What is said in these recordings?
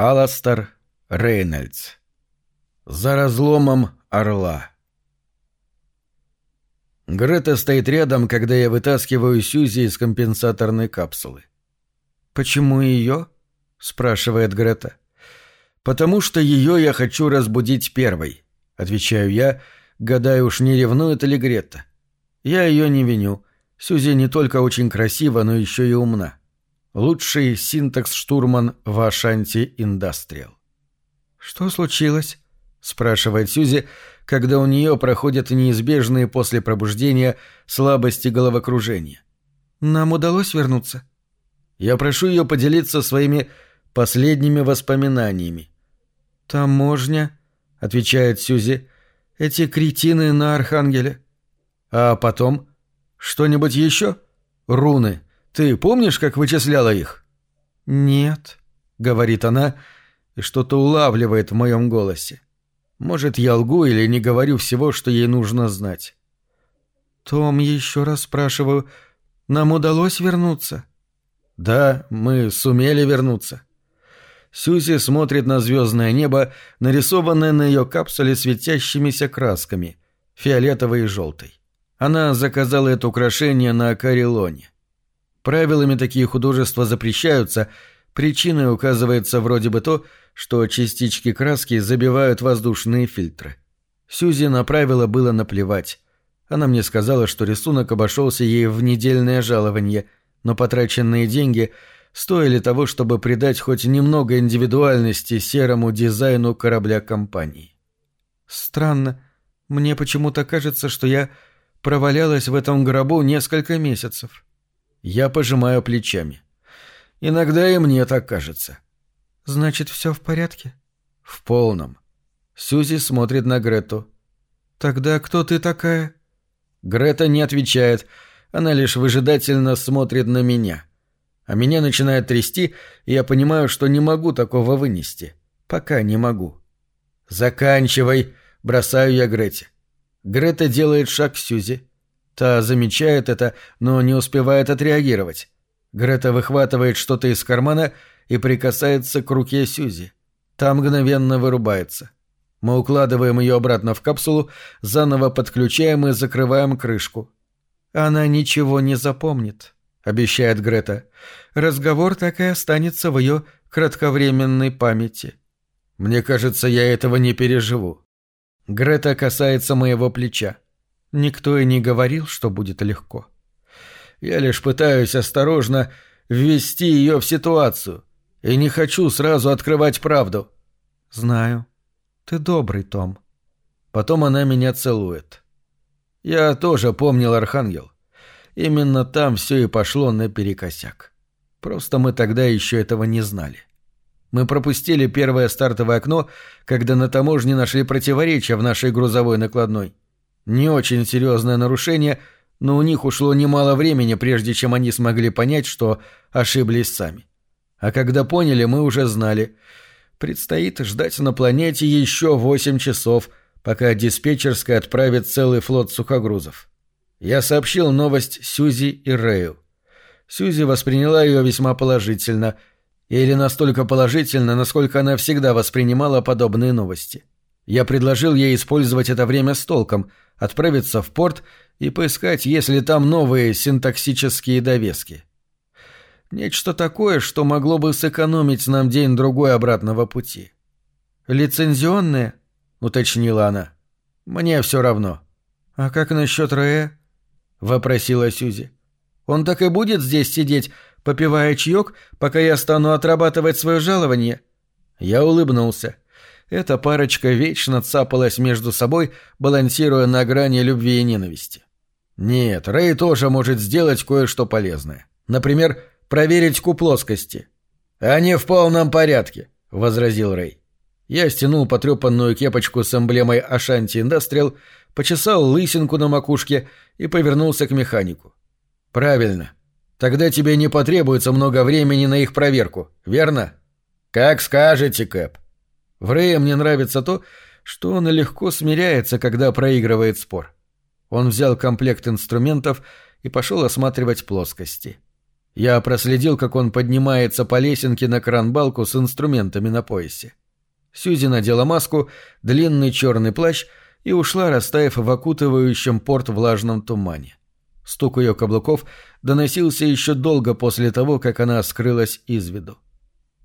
Аластер Рейнольдс. За разломом орла. Грета стоит рядом, когда я вытаскиваю Сьюзи из компенсаторной капсулы. «Почему ее?» — спрашивает Грета. «Потому что ее я хочу разбудить первой», — отвечаю я, гадаю уж не ревнует ли Грета. Я ее не виню. Сьюзи не только очень красива, но еще и умна. Лучший синтакс-штурман в Ашанти Индастриал. «Что случилось?» — спрашивает Сьюзи, когда у нее проходят неизбежные после пробуждения слабости головокружения. «Нам удалось вернуться?» Я прошу ее поделиться своими последними воспоминаниями. «Таможня», — отвечает Сьюзи, — «эти кретины на Архангеле». «А потом? Что-нибудь еще? Руны. Ты помнишь, как вычисляла их?» «Нет», — говорит она, и что-то улавливает в моем голосе. Может, я лгу или не говорю всего, что ей нужно знать. «Том, еще раз спрашиваю, нам удалось вернуться?» «Да, мы сумели вернуться». Сьюзи смотрит на звездное небо, нарисованное на ее капсуле светящимися красками, фиолетовой и желтой. Она заказала это украшение на Карелоне. Правилами такие художества запрещаются, причиной указывается вроде бы то, что частички краски забивают воздушные фильтры. Сюзи на правила было наплевать. Она мне сказала, что рисунок обошелся ей в недельное жалование, но потраченные деньги стоили того, чтобы придать хоть немного индивидуальности серому дизайну корабля компании. «Странно. Мне почему-то кажется, что я провалялась в этом гробу несколько месяцев». Я пожимаю плечами. Иногда и мне так кажется. Значит, все в порядке? В полном. Сюзи смотрит на Грету. Тогда кто ты такая? Грета не отвечает. Она лишь выжидательно смотрит на меня. А меня начинает трясти, и я понимаю, что не могу такого вынести. Пока не могу. «Заканчивай!» — бросаю я Грете. Грета делает шаг к Сюзи. Та замечает это, но не успевает отреагировать. Грета выхватывает что-то из кармана и прикасается к руке Сюзи. Та мгновенно вырубается. Мы укладываем ее обратно в капсулу, заново подключаем и закрываем крышку. «Она ничего не запомнит», — обещает Грета. «Разговор так и останется в ее кратковременной памяти». «Мне кажется, я этого не переживу». Грета касается моего плеча. Никто и не говорил, что будет легко. Я лишь пытаюсь осторожно ввести ее в ситуацию и не хочу сразу открывать правду. Знаю. Ты добрый, Том. Потом она меня целует. Я тоже помнил Архангел. Именно там все и пошло наперекосяк. Просто мы тогда еще этого не знали. Мы пропустили первое стартовое окно, когда на таможне нашли противоречия в нашей грузовой накладной. Не очень серьезное нарушение, но у них ушло немало времени, прежде чем они смогли понять, что ошиблись сами. А когда поняли, мы уже знали. Предстоит ждать на планете еще восемь часов, пока диспетчерская отправит целый флот сухогрузов. Я сообщил новость Сюзи и Рэю. Сюзи восприняла ее весьма положительно, или настолько положительно, насколько она всегда воспринимала подобные новости. Я предложил ей использовать это время с толком — отправиться в порт и поискать, есть ли там новые синтаксические довески. Нечто такое, что могло бы сэкономить нам день-другой обратного пути. «Лицензионные?» — уточнила она. «Мне все равно». «А как насчет Рэя?» — вопросила Сюзи. «Он так и будет здесь сидеть, попивая чаек, пока я стану отрабатывать свое жалование?» Я улыбнулся. — эта парочка вечно цапалась между собой, балансируя на грани любви и ненависти. Нет, Рэй тоже может сделать кое-что полезное. Например, проверить куб плоскости. «Они в полном порядке», — возразил Рэй. Я стянул потрепанную кепочку с эмблемой Ашанти Индастриал, почесал лысинку на макушке и повернулся к механику. «Правильно. Тогда тебе не потребуется много времени на их проверку, верно?» «Как скажете, Кэп», в Рэе мне нравится то, что он легко смиряется, когда проигрывает спор. Он взял комплект инструментов и пошел осматривать плоскости. Я проследил, как он поднимается по лесенке на кран-балку с инструментами на поясе. Сьюзи надела маску, длинный черный плащ и ушла, растаяв в окутывающем порт влажном тумане. Стук ее каблуков доносился еще долго после того, как она скрылась из виду.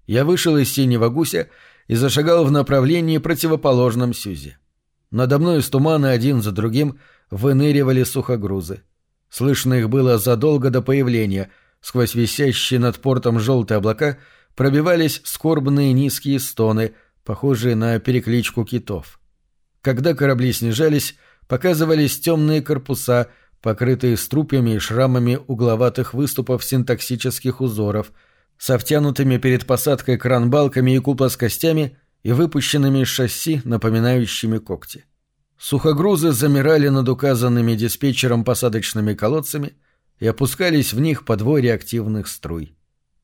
Я вышел из синего гуся зашагал в направлении противоположном Сюзи. Надо мной из тумана один за другим выныривали сухогрузы. Слышно их было задолго до появления, сквозь висящие над портом желтые облака пробивались скорбные низкие стоны, похожие на перекличку китов. Когда корабли снижались, показывались темные корпуса, покрытые струпьями и шрамами угловатых выступов синтаксических узоров — с втянутыми перед посадкой кранбалками и куплоскостями и выпущенными из шасси, напоминающими когти. Сухогрузы замирали над указанными диспетчером посадочными колодцами и опускались в них по двое реактивных струй.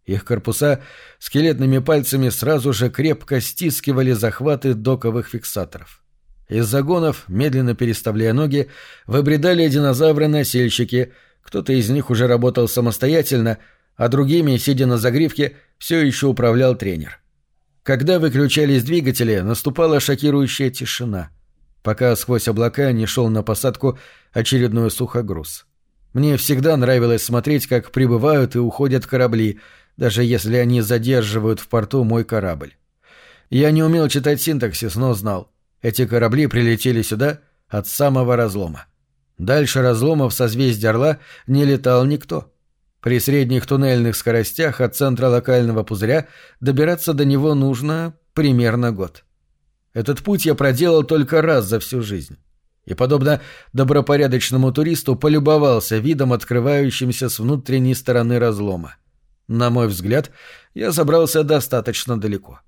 Их корпуса скелетными пальцами сразу же крепко стискивали захваты доковых фиксаторов. Из загонов, медленно переставляя ноги, выбредали динозавры-носильщики, кто-то из них уже работал самостоятельно, а другими, сидя на загривке, все еще управлял тренер. Когда выключались двигатели, наступала шокирующая тишина, пока сквозь облака не шел на посадку очередной сухогруз. Мне всегда нравилось смотреть, как прибывают и уходят корабли, даже если они задерживают в порту мой корабль. Я не умел читать синтаксис, но знал. Эти корабли прилетели сюда от самого разлома. Дальше разлома в созвездии Орла не летал никто. При средних туннельных скоростях от центра локального пузыря добираться до него нужно примерно год. Этот путь я проделал только раз за всю жизнь. И, подобно добропорядочному туристу, полюбовался видом, открывающимся с внутренней стороны разлома. На мой взгляд, я забрался достаточно далеко.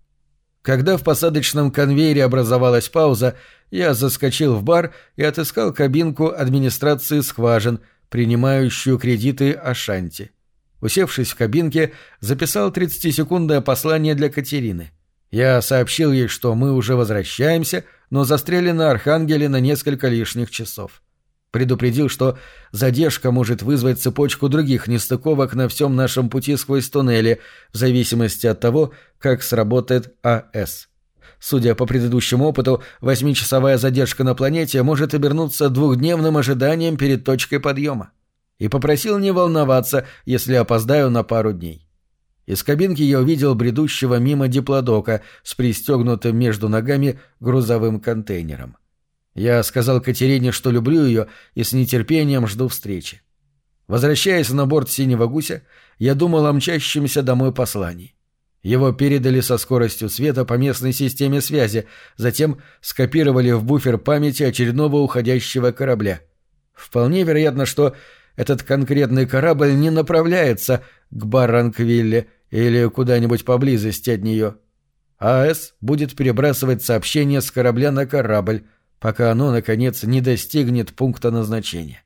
Когда в посадочном конвейере образовалась пауза, я заскочил в бар и отыскал кабинку администрации скважин — принимающую кредиты Ашанти. Усевшись в кабинке, записал 30-секундное послание для Катерины. Я сообщил ей, что мы уже возвращаемся, но застряли на Архангеле на несколько лишних часов. Предупредил, что задержка может вызвать цепочку других нестыковок на всем нашем пути сквозь туннели, в зависимости от того, как сработает АС. Судя по предыдущему опыту, восьмичасовая задержка на планете может обернуться двухдневным ожиданием перед точкой подъема. И попросил не волноваться, если опоздаю на пару дней. Из кабинки я увидел бредущего мимо диплодока с пристегнутым между ногами грузовым контейнером. Я сказал Катерине, что люблю ее и с нетерпением жду встречи. Возвращаясь на борт «Синего гуся», я думал о мчащемся домой послании. Его передали со скоростью света по местной системе связи, затем скопировали в буфер памяти очередного уходящего корабля. Вполне вероятно, что этот конкретный корабль не направляется к Барранквилле или куда-нибудь поблизости от нее. АЭС будет перебрасывать сообщение с корабля на корабль, пока оно, наконец, не достигнет пункта назначения.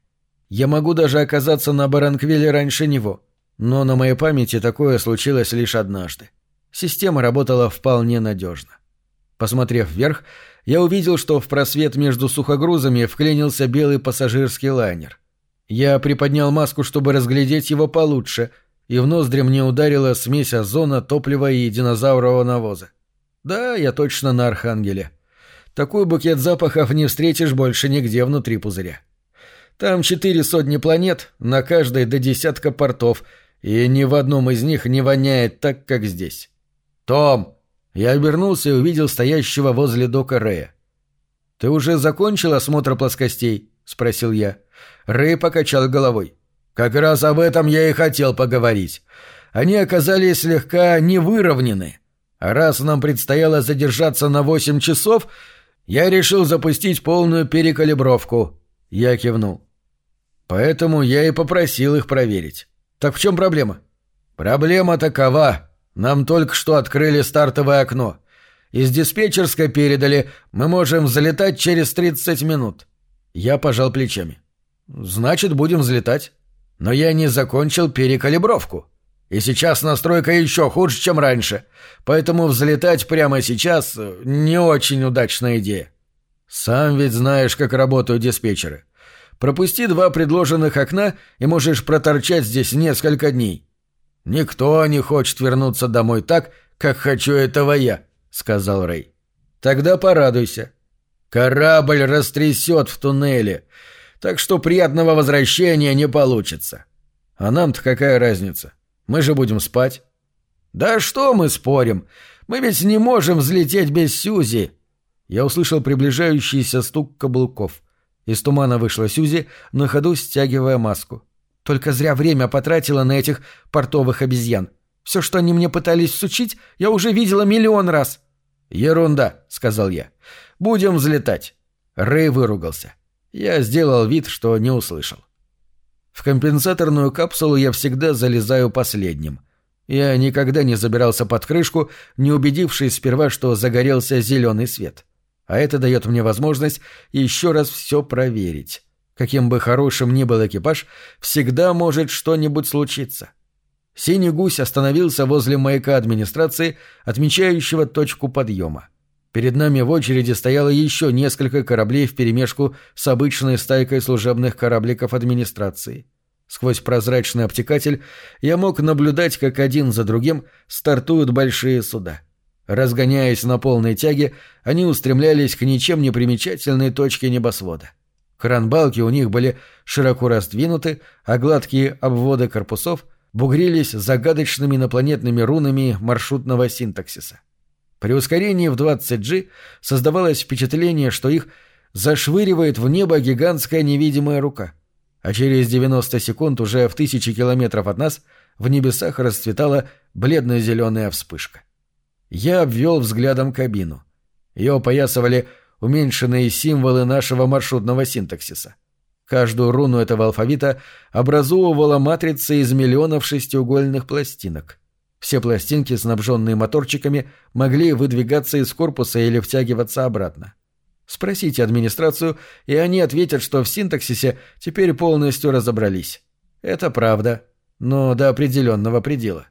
Я могу даже оказаться на Баранквилле раньше него, но на моей памяти такое случилось лишь однажды. Система работала вполне надежно. Посмотрев вверх, я увидел, что в просвет между сухогрузами вклинился белый пассажирский лайнер. Я приподнял маску, чтобы разглядеть его получше, и в ноздри мне ударила смесь озона, топлива и динозаврового навоза. Да, я точно на Архангеле. Такой букет запахов не встретишь больше нигде внутри пузыря. Там четыре сотни планет, на каждой до десятка портов, и ни в одном из них не воняет так, как здесь. «Том!» Я обернулся и увидел стоящего возле дока Рэя. «Ты уже закончил осмотр плоскостей?» — спросил я. Рэй покачал головой. «Как раз об этом я и хотел поговорить. Они оказались слегка невыровнены. А раз нам предстояло задержаться на восемь часов, я решил запустить полную перекалибровку». Я кивнул. «Поэтому я и попросил их проверить. Так в чем проблема?» «Проблема такова», нам только что открыли стартовое окно. Из диспетчерской передали, мы можем взлетать через 30 минут. Я пожал плечами. Значит, будем взлетать. Но я не закончил перекалибровку. И сейчас настройка еще хуже, чем раньше. Поэтому взлетать прямо сейчас не очень удачная идея. Сам ведь знаешь, как работают диспетчеры. Пропусти два предложенных окна, и можешь проторчать здесь несколько дней. «Никто не хочет вернуться домой так, как хочу этого я», — сказал Рэй. «Тогда порадуйся. Корабль растрясет в туннеле, так что приятного возвращения не получится. А нам-то какая разница? Мы же будем спать». «Да что мы спорим? Мы ведь не можем взлететь без Сюзи!» Я услышал приближающийся стук каблуков. Из тумана вышла Сюзи, на ходу стягивая маску. Только зря время потратила на этих портовых обезьян. Все, что они мне пытались сучить, я уже видела миллион раз. «Ерунда», — сказал я. «Будем взлетать». Рэй выругался. Я сделал вид, что не услышал. В компенсаторную капсулу я всегда залезаю последним. Я никогда не забирался под крышку, не убедившись сперва, что загорелся зеленый свет. А это дает мне возможность еще раз все проверить. Каким бы хорошим ни был экипаж, всегда может что-нибудь случиться. Синий гусь остановился возле маяка администрации, отмечающего точку подъема. Перед нами в очереди стояло еще несколько кораблей вперемешку с обычной стайкой служебных корабликов администрации. Сквозь прозрачный обтекатель я мог наблюдать, как один за другим стартуют большие суда. Разгоняясь на полной тяге, они устремлялись к ничем не примечательной точке небосвода. Кранбалки у них были широко раздвинуты, а гладкие обводы корпусов бугрились загадочными инопланетными рунами маршрутного синтаксиса. При ускорении в 20G создавалось впечатление, что их зашвыривает в небо гигантская невидимая рука. А через 90 секунд уже в тысячи километров от нас в небесах расцветала бледно-зеленая вспышка. Я обвел взглядом кабину. Ее опоясывали уменьшенные символы нашего маршрутного синтаксиса. Каждую руну этого алфавита образовывала матрица из миллионов шестиугольных пластинок. Все пластинки, снабженные моторчиками, могли выдвигаться из корпуса или втягиваться обратно. Спросите администрацию, и они ответят, что в синтаксисе теперь полностью разобрались. Это правда, но до определенного предела.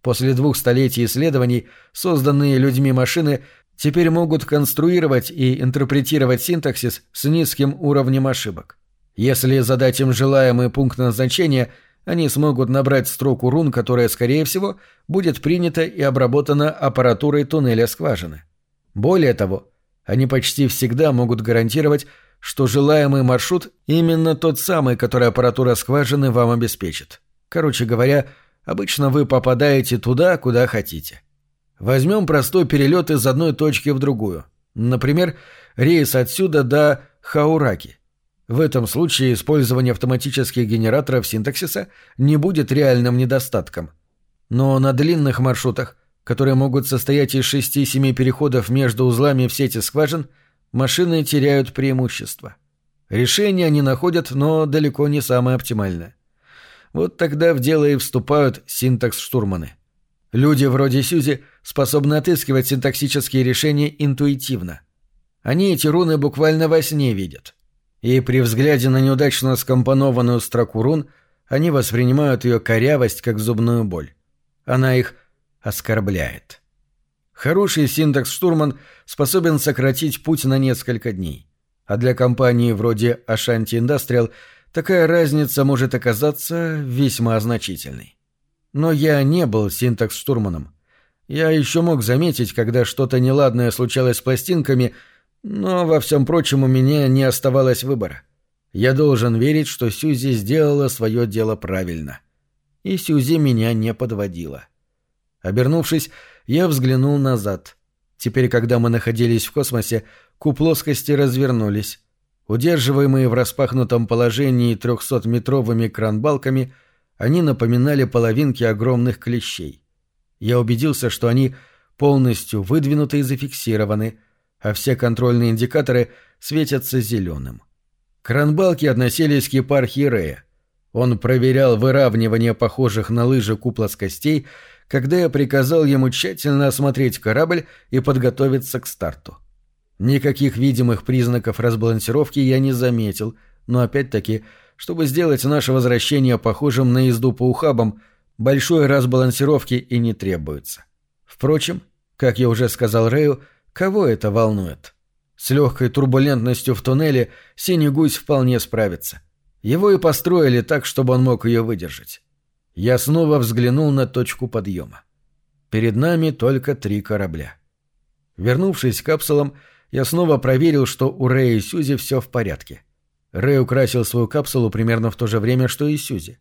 После двух столетий исследований созданные людьми машины теперь могут конструировать и интерпретировать синтаксис с низким уровнем ошибок. Если задать им желаемый пункт назначения, они смогут набрать строку рун, которая, скорее всего, будет принята и обработана аппаратурой туннеля скважины. Более того, они почти всегда могут гарантировать, что желаемый маршрут именно тот самый, который аппаратура скважины вам обеспечит. Короче говоря, обычно вы попадаете туда, куда хотите. Возьмем простой перелет из одной точки в другую. Например, рейс отсюда до Хаураки. В этом случае использование автоматических генераторов синтаксиса не будет реальным недостатком. Но на длинных маршрутах, которые могут состоять из 6-7 переходов между узлами в сети скважин, машины теряют преимущество. Решение они находят, но далеко не самое оптимальное. Вот тогда в дело и вступают синтакс-штурманы – Люди вроде Сюзи способны отыскивать синтаксические решения интуитивно. Они эти руны буквально во сне видят. И при взгляде на неудачно скомпонованную строку рун они воспринимают ее корявость как зубную боль. Она их оскорбляет. Хороший синтакс-штурман способен сократить путь на несколько дней. А для компании вроде Ashanti Industrial такая разница может оказаться весьма значительной. Но я не был синтакс-штурманом. Я еще мог заметить, когда что-то неладное случалось с пластинками, но во всем прочем у меня не оставалось выбора. Я должен верить, что Сюзи сделала свое дело правильно. И Сюзи меня не подводила. Обернувшись, я взглянул назад. Теперь, когда мы находились в космосе, куб плоскости развернулись. Удерживаемые в распахнутом положении трехсотметровыми кранбалками — они напоминали половинки огромных клещей. Я убедился, что они полностью выдвинуты и зафиксированы, а все контрольные индикаторы светятся зеленым. Кранбалки относились к епархии Рея. Он проверял выравнивание похожих на лыжи куплоскостей, когда я приказал ему тщательно осмотреть корабль и подготовиться к старту. Никаких видимых признаков разбалансировки я не заметил, но опять-таки чтобы сделать наше возвращение похожим на езду по ухабам, большой разбалансировки и не требуется. Впрочем, как я уже сказал Рэю, кого это волнует? С легкой турбулентностью в туннеле синий гусь вполне справится. Его и построили так, чтобы он мог ее выдержать. Я снова взглянул на точку подъема. Перед нами только три корабля. Вернувшись к капсулам, я снова проверил, что у Рэя и Сюзи все в порядке. Рэй украсил свою капсулу примерно в то же время, что и Сюзи.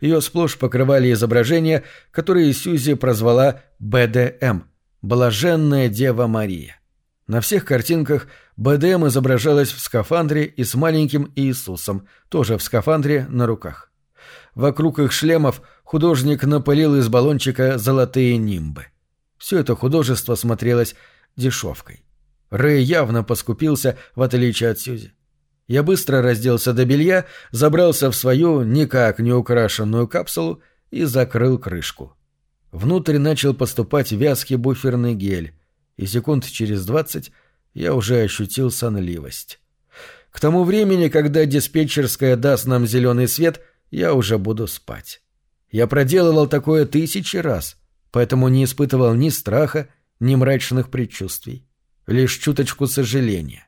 Ее сплошь покрывали изображения, которые Сюзи прозвала БДМ – «Блаженная Дева Мария». На всех картинках БДМ изображалась в скафандре и с маленьким Иисусом, тоже в скафандре на руках. Вокруг их шлемов художник напылил из баллончика золотые нимбы. Все это художество смотрелось дешевкой. Рэй явно поскупился, в отличие от Сьюзи. Я быстро разделся до белья, забрался в свою никак не украшенную капсулу и закрыл крышку. Внутрь начал поступать вязкий буферный гель, и секунд через двадцать я уже ощутил сонливость. К тому времени, когда диспетчерская даст нам зеленый свет, я уже буду спать. Я проделывал такое тысячи раз, поэтому не испытывал ни страха, ни мрачных предчувствий. Лишь чуточку сожаления.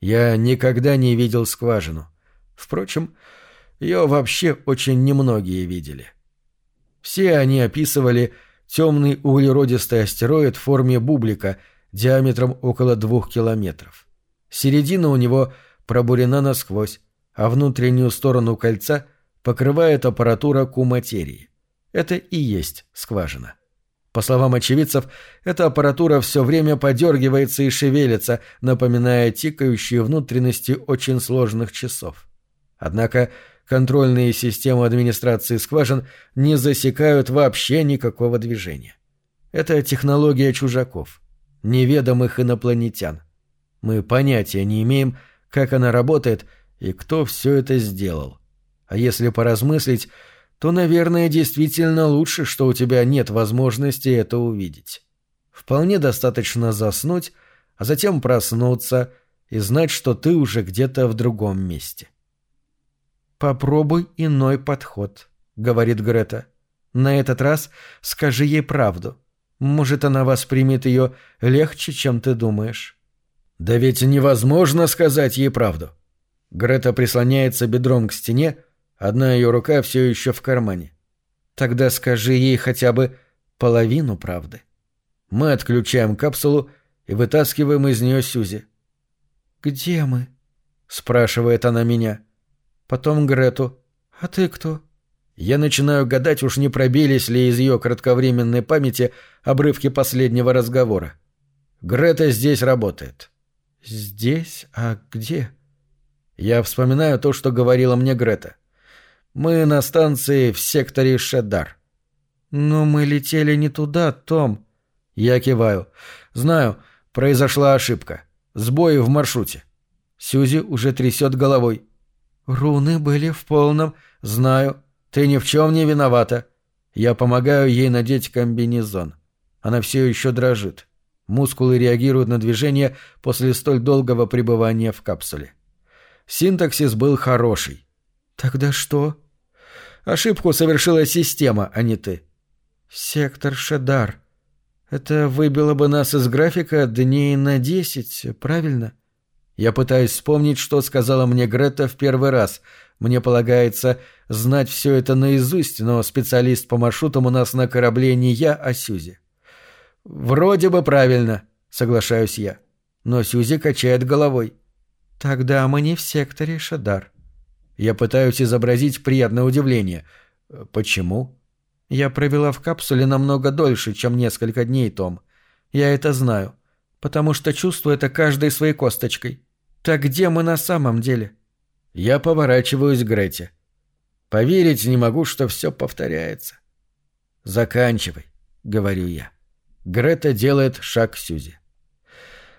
Я никогда не видел скважину. Впрочем, ее вообще очень немногие видели. Все они описывали темный углеродистый астероид в форме бублика диаметром около двух километров. Середина у него пробурена насквозь, а внутреннюю сторону кольца покрывает аппаратура Q-материи. Это и есть скважина. По словам очевидцев, эта аппаратура все время подергивается и шевелится, напоминая тикающие внутренности очень сложных часов. Однако контрольные системы администрации скважин не засекают вообще никакого движения. Это технология чужаков, неведомых инопланетян. Мы понятия не имеем, как она работает и кто все это сделал. А если поразмыслить, то, наверное, действительно лучше, что у тебя нет возможности это увидеть. Вполне достаточно заснуть, а затем проснуться и знать, что ты уже где-то в другом месте. «Попробуй иной подход», — говорит Грета. «На этот раз скажи ей правду. Может, она воспримет ее легче, чем ты думаешь». «Да ведь невозможно сказать ей правду». Грета прислоняется бедром к стене, Одна ее рука все еще в кармане. Тогда скажи ей хотя бы половину правды. Мы отключаем капсулу и вытаскиваем из нее Сюзи. «Где мы?» — спрашивает она меня. Потом Грету. «А ты кто?» Я начинаю гадать, уж не пробились ли из ее кратковременной памяти обрывки последнего разговора. Грета здесь работает. «Здесь? А где?» Я вспоминаю то, что говорила мне Грета. Мы на станции в секторе Шедар. Но мы летели не туда, Том. Я киваю. Знаю, произошла ошибка. Сбой в маршруте. Сюзи уже трясет головой. Руны были в полном... Знаю. Ты ни в чем не виновата. Я помогаю ей надеть комбинезон. Она все еще дрожит. Мускулы реагируют на движение после столь долгого пребывания в капсуле. Синтаксис был хороший. «Тогда что?» Ошибку совершила система, а не ты. Сектор Шедар. Это выбило бы нас из графика дней на десять, правильно? Я пытаюсь вспомнить, что сказала мне Грета в первый раз. Мне полагается знать все это наизусть, но специалист по маршрутам у нас на корабле не я, а Сюзи. Вроде бы правильно, соглашаюсь я. Но Сюзи качает головой. Тогда мы не в секторе Шадар. Я пытаюсь изобразить приятное удивление. Почему? Я провела в капсуле намного дольше, чем несколько дней, Том. Я это знаю. Потому что чувствую это каждой своей косточкой. Так где мы на самом деле? Я поворачиваюсь к Грете. Поверить не могу, что все повторяется. Заканчивай, говорю я. Грета делает шаг к Сюзи.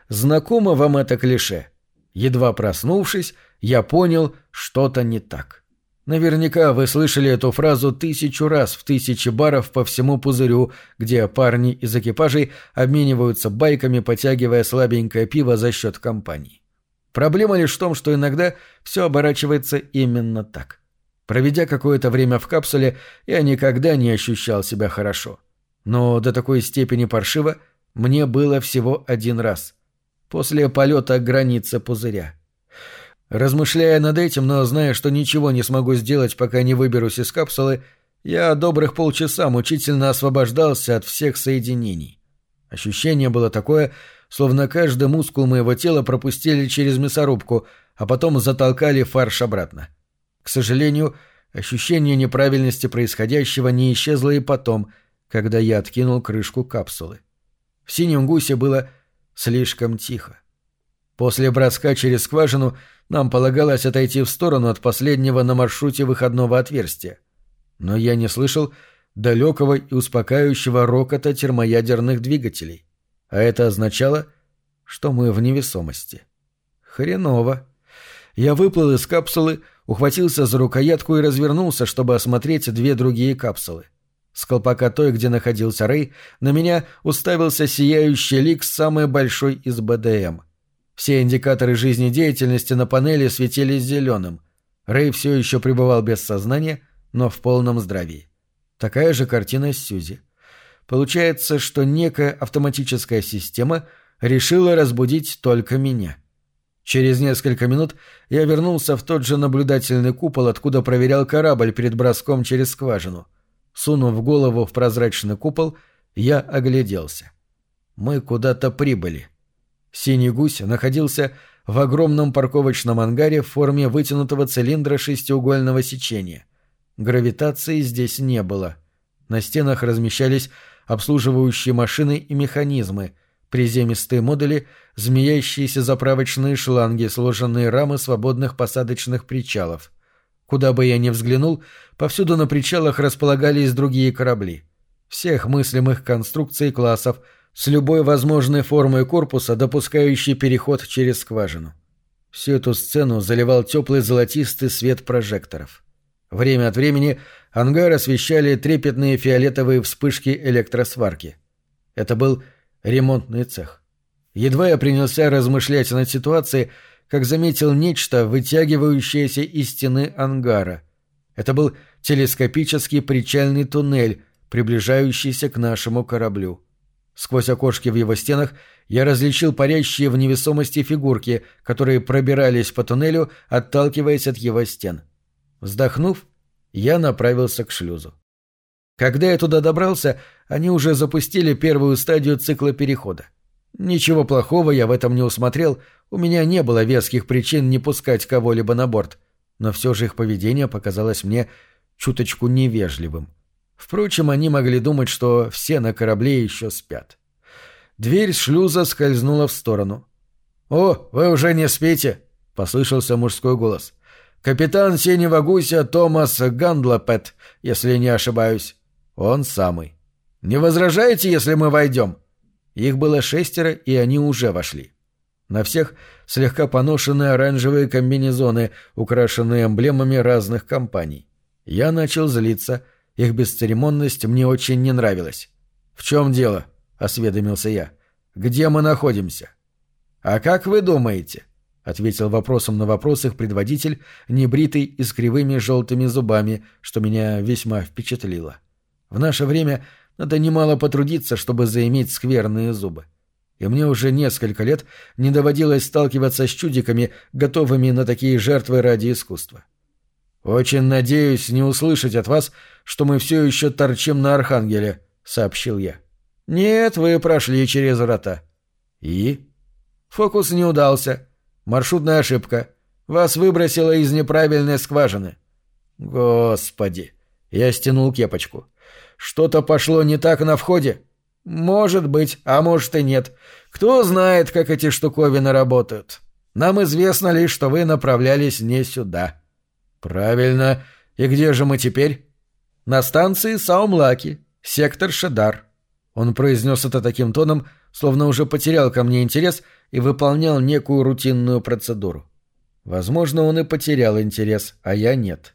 Знакомо вам это клише? Едва проснувшись, я понял, что-то не так. Наверняка вы слышали эту фразу тысячу раз в тысячи баров по всему пузырю, где парни из экипажей обмениваются байками, потягивая слабенькое пиво за счет компании. Проблема лишь в том, что иногда все оборачивается именно так. Проведя какое-то время в капсуле, я никогда не ощущал себя хорошо. Но до такой степени паршиво мне было всего один раз. После полета границы пузыря. Размышляя над этим, но зная, что ничего не смогу сделать, пока не выберусь из капсулы, я добрых полчаса мучительно освобождался от всех соединений. Ощущение было такое, словно каждый мускул моего тела пропустили через мясорубку, а потом затолкали фарш обратно. К сожалению, ощущение неправильности происходящего не исчезло и потом, когда я откинул крышку капсулы. В синем гусе было слишком тихо. После броска через скважину нам полагалось отойти в сторону от последнего на маршруте выходного отверстия. Но я не слышал далекого и успокаивающего рокота термоядерных двигателей. А это означало, что мы в невесомости. Хреново. Я выплыл из капсулы, ухватился за рукоятку и развернулся, чтобы осмотреть две другие капсулы. С колпака той, где находился Рэй, на меня уставился сияющий лик самой большой из БДМ. Все индикаторы жизнедеятельности на панели светились зеленым. Рэй все еще пребывал без сознания, но в полном здравии. Такая же картина с Сьюзи. Получается, что некая автоматическая система решила разбудить только меня. Через несколько минут я вернулся в тот же наблюдательный купол, откуда проверял корабль перед броском через скважину. Сунув голову в прозрачный купол, я огляделся. Мы куда-то прибыли. Синий гусь находился в огромном парковочном ангаре в форме вытянутого цилиндра шестиугольного сечения. Гравитации здесь не было. На стенах размещались обслуживающие машины и механизмы, приземистые модули, змеящиеся заправочные шланги, сложенные рамы свободных посадочных причалов. Куда бы я ни взглянул, повсюду на причалах располагались другие корабли. Всех мыслимых конструкций классов, с любой возможной формой корпуса, допускающей переход через скважину. Всю эту сцену заливал теплый золотистый свет прожекторов. Время от времени ангар освещали трепетные фиолетовые вспышки электросварки. Это был ремонтный цех. Едва я принялся размышлять над ситуацией, как заметил нечто, вытягивающееся из стены ангара. Это был телескопический причальный туннель, приближающийся к нашему кораблю. Сквозь окошки в его стенах я различил парящие в невесомости фигурки, которые пробирались по туннелю, отталкиваясь от его стен. Вздохнув, я направился к шлюзу. Когда я туда добрался, они уже запустили первую стадию цикла перехода. Ничего плохого я в этом не усмотрел, у меня не было веских причин не пускать кого-либо на борт, но все же их поведение показалось мне чуточку невежливым. Впрочем, они могли думать, что все на корабле еще спят. Дверь шлюза скользнула в сторону. «О, вы уже не спите?» — послышался мужской голос. Капитан синего гуся Томас Гандлопет, если не ошибаюсь. Он самый. Не возражаете, если мы войдем? Их было шестеро, и они уже вошли. На всех слегка поношенные оранжевые комбинезоны, украшенные эмблемами разных компаний. Я начал злиться. Их бесцеремонность мне очень не нравилась. «В чем дело?» — осведомился я. «Где мы находимся?» «А как вы думаете?» — ответил вопросом на вопрос их предводитель, небритый и с кривыми желтыми зубами, что меня весьма впечатлило. В наше время надо немало потрудиться, чтобы заиметь скверные зубы. И мне уже несколько лет не доводилось сталкиваться с чудиками, готовыми на такие жертвы ради искусства. «Очень надеюсь не услышать от вас, что мы все еще торчим на Архангеле», — сообщил я. «Нет, вы прошли через врата». «И?» «Фокус не удался», Маршрутная ошибка. Вас выбросило из неправильной скважины. Господи. Я стянул кепочку. Что-то пошло не так на входе? Может быть, а может и нет. Кто знает, как эти штуковины работают. Нам известно лишь, что вы направлялись не сюда. Правильно. И где же мы теперь? На станции Саумлаки, сектор Шедар. Он произнес это таким тоном, словно уже потерял ко мне интерес и выполнял некую рутинную процедуру. Возможно, он и потерял интерес, а я нет.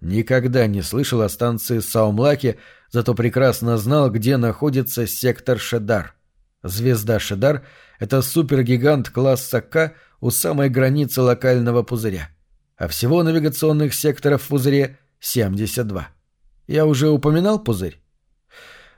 Никогда не слышал о станции Саумлаки, зато прекрасно знал, где находится сектор Шедар. Звезда Шедар — это супергигант класса К у самой границы локального пузыря. А всего навигационных секторов в пузыре — 72. Я уже упоминал пузырь?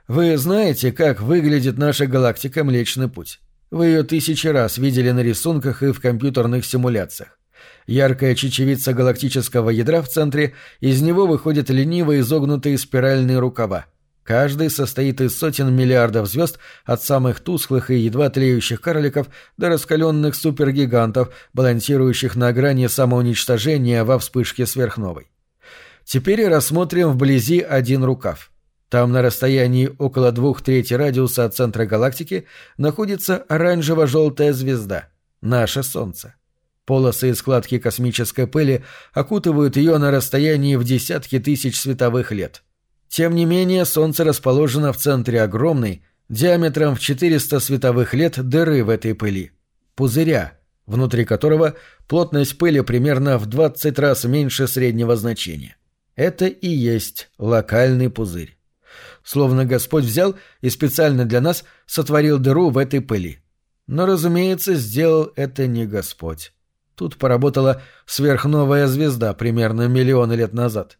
Вы знаете, как выглядит наша галактика Млечный Путь. Вы ее тысячи раз видели на рисунках и в компьютерных симуляциях. Яркая чечевица галактического ядра в центре, из него выходят лениво изогнутые спиральные рукава. Каждый состоит из сотен миллиардов звезд, от самых тусклых и едва тлеющих карликов до раскаленных супергигантов, балансирующих на грани самоуничтожения во вспышке сверхновой. Теперь рассмотрим вблизи один рукав. Там на расстоянии около двух трети радиуса от центра галактики находится оранжево-желтая звезда — наше Солнце. Полосы и складки космической пыли окутывают ее на расстоянии в десятки тысяч световых лет — тем не менее, Солнце расположено в центре огромной, диаметром в 400 световых лет дыры в этой пыли, пузыря, внутри которого плотность пыли примерно в 20 раз меньше среднего значения. Это и есть локальный пузырь. Словно Господь взял и специально для нас сотворил дыру в этой пыли. Но, разумеется, сделал это не Господь. Тут поработала сверхновая звезда примерно миллионы лет назад.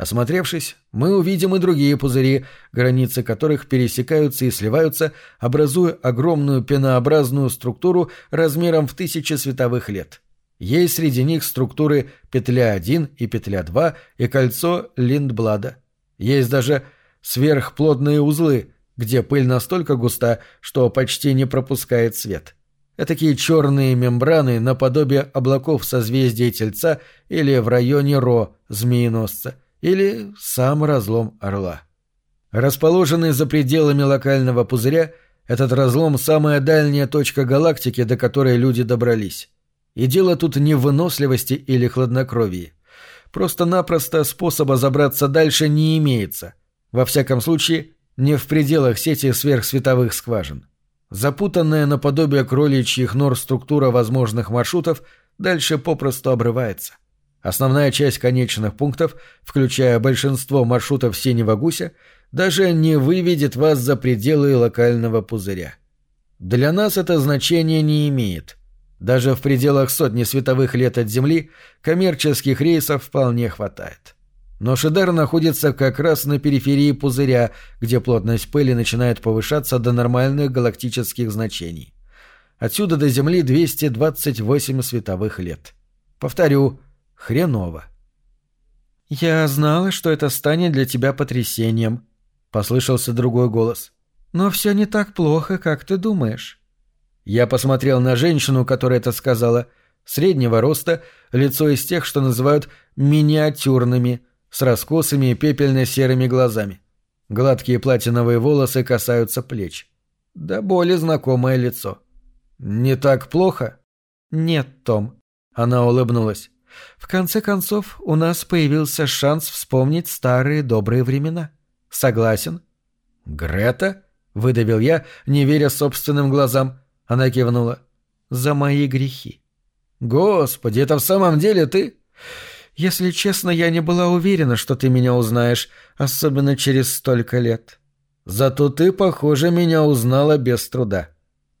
Осмотревшись, мы увидим и другие пузыри, границы которых пересекаются и сливаются, образуя огромную пенообразную структуру размером в тысячи световых лет. Есть среди них структуры петля-1 и петля-2 и кольцо Линдблада. Есть даже сверхплотные узлы, где пыль настолько густа, что почти не пропускает свет. Этакие черные мембраны наподобие облаков созвездия Тельца или в районе Ро, змееносца – или сам разлом Орла. Расположенный за пределами локального пузыря, этот разлом – самая дальняя точка галактики, до которой люди добрались. И дело тут не в выносливости или хладнокровии. Просто-напросто способа забраться дальше не имеется. Во всяком случае, не в пределах сети сверхсветовых скважин. Запутанная наподобие кроличьих нор структура возможных маршрутов дальше попросту обрывается. Основная часть конечных пунктов, включая большинство маршрутов синего гуся, даже не выведет вас за пределы локального пузыря. Для нас это значение не имеет. Даже в пределах сотни световых лет от Земли коммерческих рейсов вполне хватает. Но Шидар находится как раз на периферии пузыря, где плотность пыли начинает повышаться до нормальных галактических значений. Отсюда до Земли 228 световых лет. Повторю, Хреново. «Я знала, что это станет для тебя потрясением», — послышался другой голос. «Но все не так плохо, как ты думаешь». Я посмотрел на женщину, которая это сказала, среднего роста, лицо из тех, что называют миниатюрными, с раскосыми пепельно-серыми глазами. Гладкие платиновые волосы касаются плеч. Да более знакомое лицо. «Не так плохо?» «Нет, Том». Она улыбнулась. В конце концов, у нас появился шанс вспомнить старые добрые времена. Согласен? Грета? Выдавил я, не веря собственным глазам. Она кивнула. За мои грехи. Господи, это в самом деле ты? Если честно, я не была уверена, что ты меня узнаешь, особенно через столько лет. Зато ты, похоже, меня узнала без труда.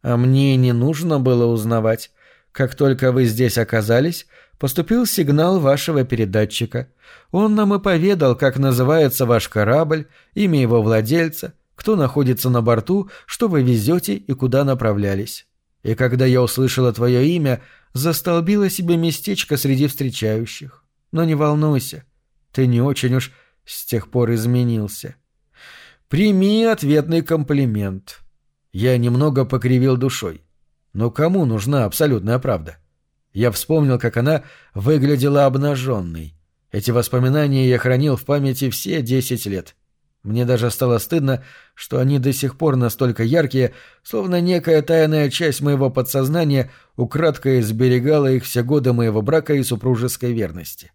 А мне не нужно было узнавать. Как только вы здесь оказались, поступил сигнал вашего передатчика. Он нам и поведал, как называется ваш корабль, имя его владельца, кто находится на борту, что вы везете и куда направлялись. И когда я услышала твое имя, застолбила себе местечко среди встречающих. Но не волнуйся, ты не очень уж с тех пор изменился. Прими ответный комплимент. Я немного покривил душой. Но кому нужна абсолютная правда? Я вспомнил, как она выглядела обнаженной. Эти воспоминания я хранил в памяти все десять лет. Мне даже стало стыдно, что они до сих пор настолько яркие, словно некая тайная часть моего подсознания украдкой сберегала их все годы моего брака и супружеской верности.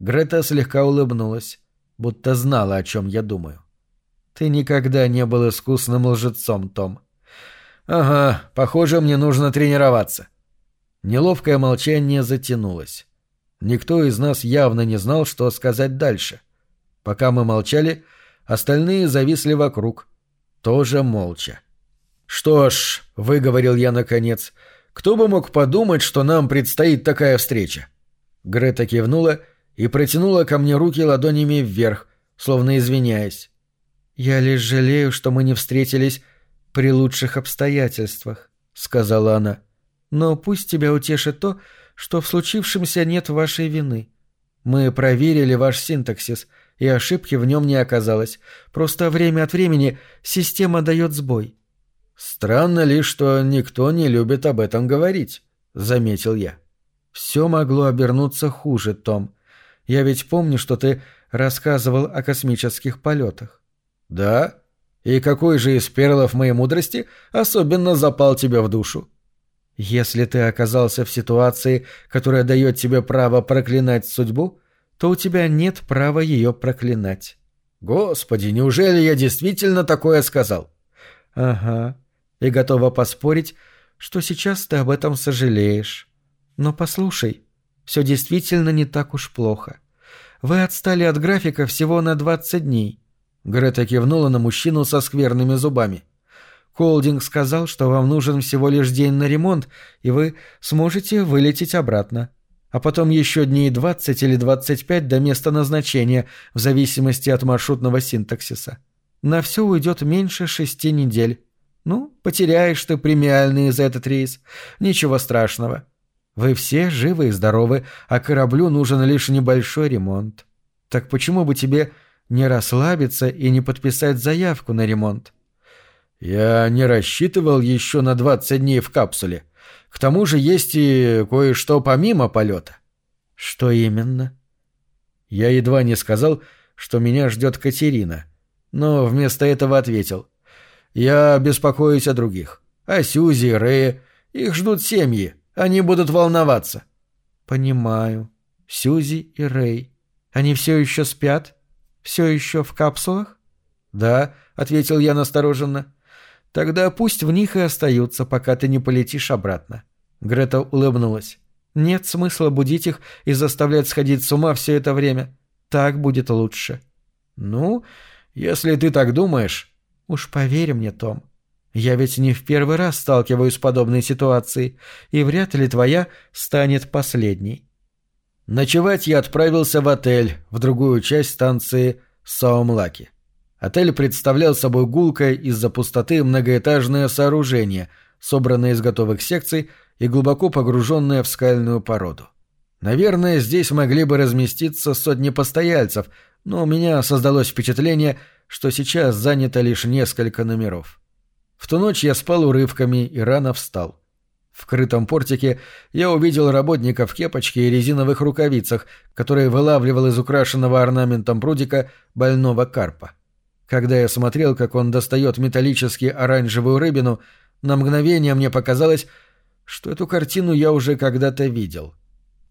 Грета слегка улыбнулась, будто знала, о чем я думаю. «Ты никогда не был искусным лжецом, Том». «Ага, похоже, мне нужно тренироваться». Неловкое молчание затянулось. Никто из нас явно не знал, что сказать дальше. Пока мы молчали, остальные зависли вокруг. Тоже молча. «Что ж», — выговорил я наконец, — «кто бы мог подумать, что нам предстоит такая встреча?» Грета кивнула и протянула ко мне руки ладонями вверх, словно извиняясь. «Я лишь жалею, что мы не встретились при лучших обстоятельствах», — сказала она. — но пусть тебя утешит то, что в случившемся нет вашей вины. Мы проверили ваш синтаксис, и ошибки в нем не оказалось. Просто время от времени система дает сбой». «Странно ли, что никто не любит об этом говорить», — заметил я. «Все могло обернуться хуже, Том. Я ведь помню, что ты рассказывал о космических полетах». «Да? И какой же из перлов моей мудрости особенно запал тебе в душу?» Если ты оказался в ситуации, которая дает тебе право проклинать судьбу, то у тебя нет права ее проклинать. Господи, неужели я действительно такое сказал? Ага. И готова поспорить, что сейчас ты об этом сожалеешь. Но послушай, все действительно не так уж плохо. Вы отстали от графика всего на 20 дней. Грета кивнула на мужчину со скверными зубами. — Колдинг сказал, что вам нужен всего лишь день на ремонт, и вы сможете вылететь обратно. А потом еще дней 20 или 25 до места назначения, в зависимости от маршрутного синтаксиса. На все уйдет меньше шести недель. Ну, потеряешь ты премиальные за этот рейс. Ничего страшного. Вы все живы и здоровы, а кораблю нужен лишь небольшой ремонт. Так почему бы тебе не расслабиться и не подписать заявку на ремонт? Я не рассчитывал еще на 20 дней в капсуле. К тому же есть и кое-что помимо полета. Что именно? Я едва не сказал, что меня ждет Катерина, но вместо этого ответил. Я беспокоюсь о других. О Сюзи и Рэе. Их ждут семьи. Они будут волноваться. Понимаю. Сюзи и Рэй. Они все еще спят? Все еще в капсулах? Да, ответил я настороженно. Тогда пусть в них и остаются, пока ты не полетишь обратно. Грета улыбнулась. Нет смысла будить их и заставлять сходить с ума все это время. Так будет лучше. Ну, если ты так думаешь... Уж поверь мне, Том. Я ведь не в первый раз сталкиваюсь с подобной ситуацией, и вряд ли твоя станет последней. Ночевать я отправился в отель, в другую часть станции Саумлаки. Отель представлял собой гулкое из-за пустоты многоэтажное сооружение, собранное из готовых секций и глубоко погруженное в скальную породу. Наверное, здесь могли бы разместиться сотни постояльцев, но у меня создалось впечатление, что сейчас занято лишь несколько номеров. В ту ночь я спал урывками и рано встал. В крытом портике я увидел работника в кепочке и резиновых рукавицах, который вылавливал из украшенного орнаментом прудика больного карпа. Когда я смотрел, как он достает металлически оранжевую рыбину, на мгновение мне показалось, что эту картину я уже когда-то видел.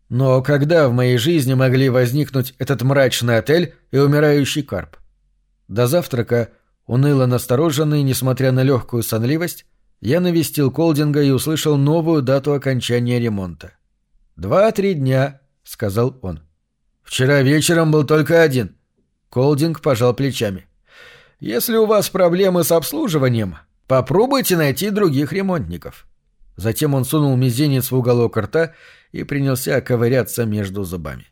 Но когда в моей жизни могли возникнуть этот мрачный отель и умирающий карп? До завтрака, уныло настороженный, несмотря на легкую сонливость, я навестил Колдинга и услышал новую дату окончания ремонта. «Два-три дня», — сказал он. «Вчера вечером был только один». Колдинг пожал плечами. Если у вас проблемы с обслуживанием, попробуйте найти других ремонтников». Затем он сунул мизинец в уголок рта и принялся ковыряться между зубами.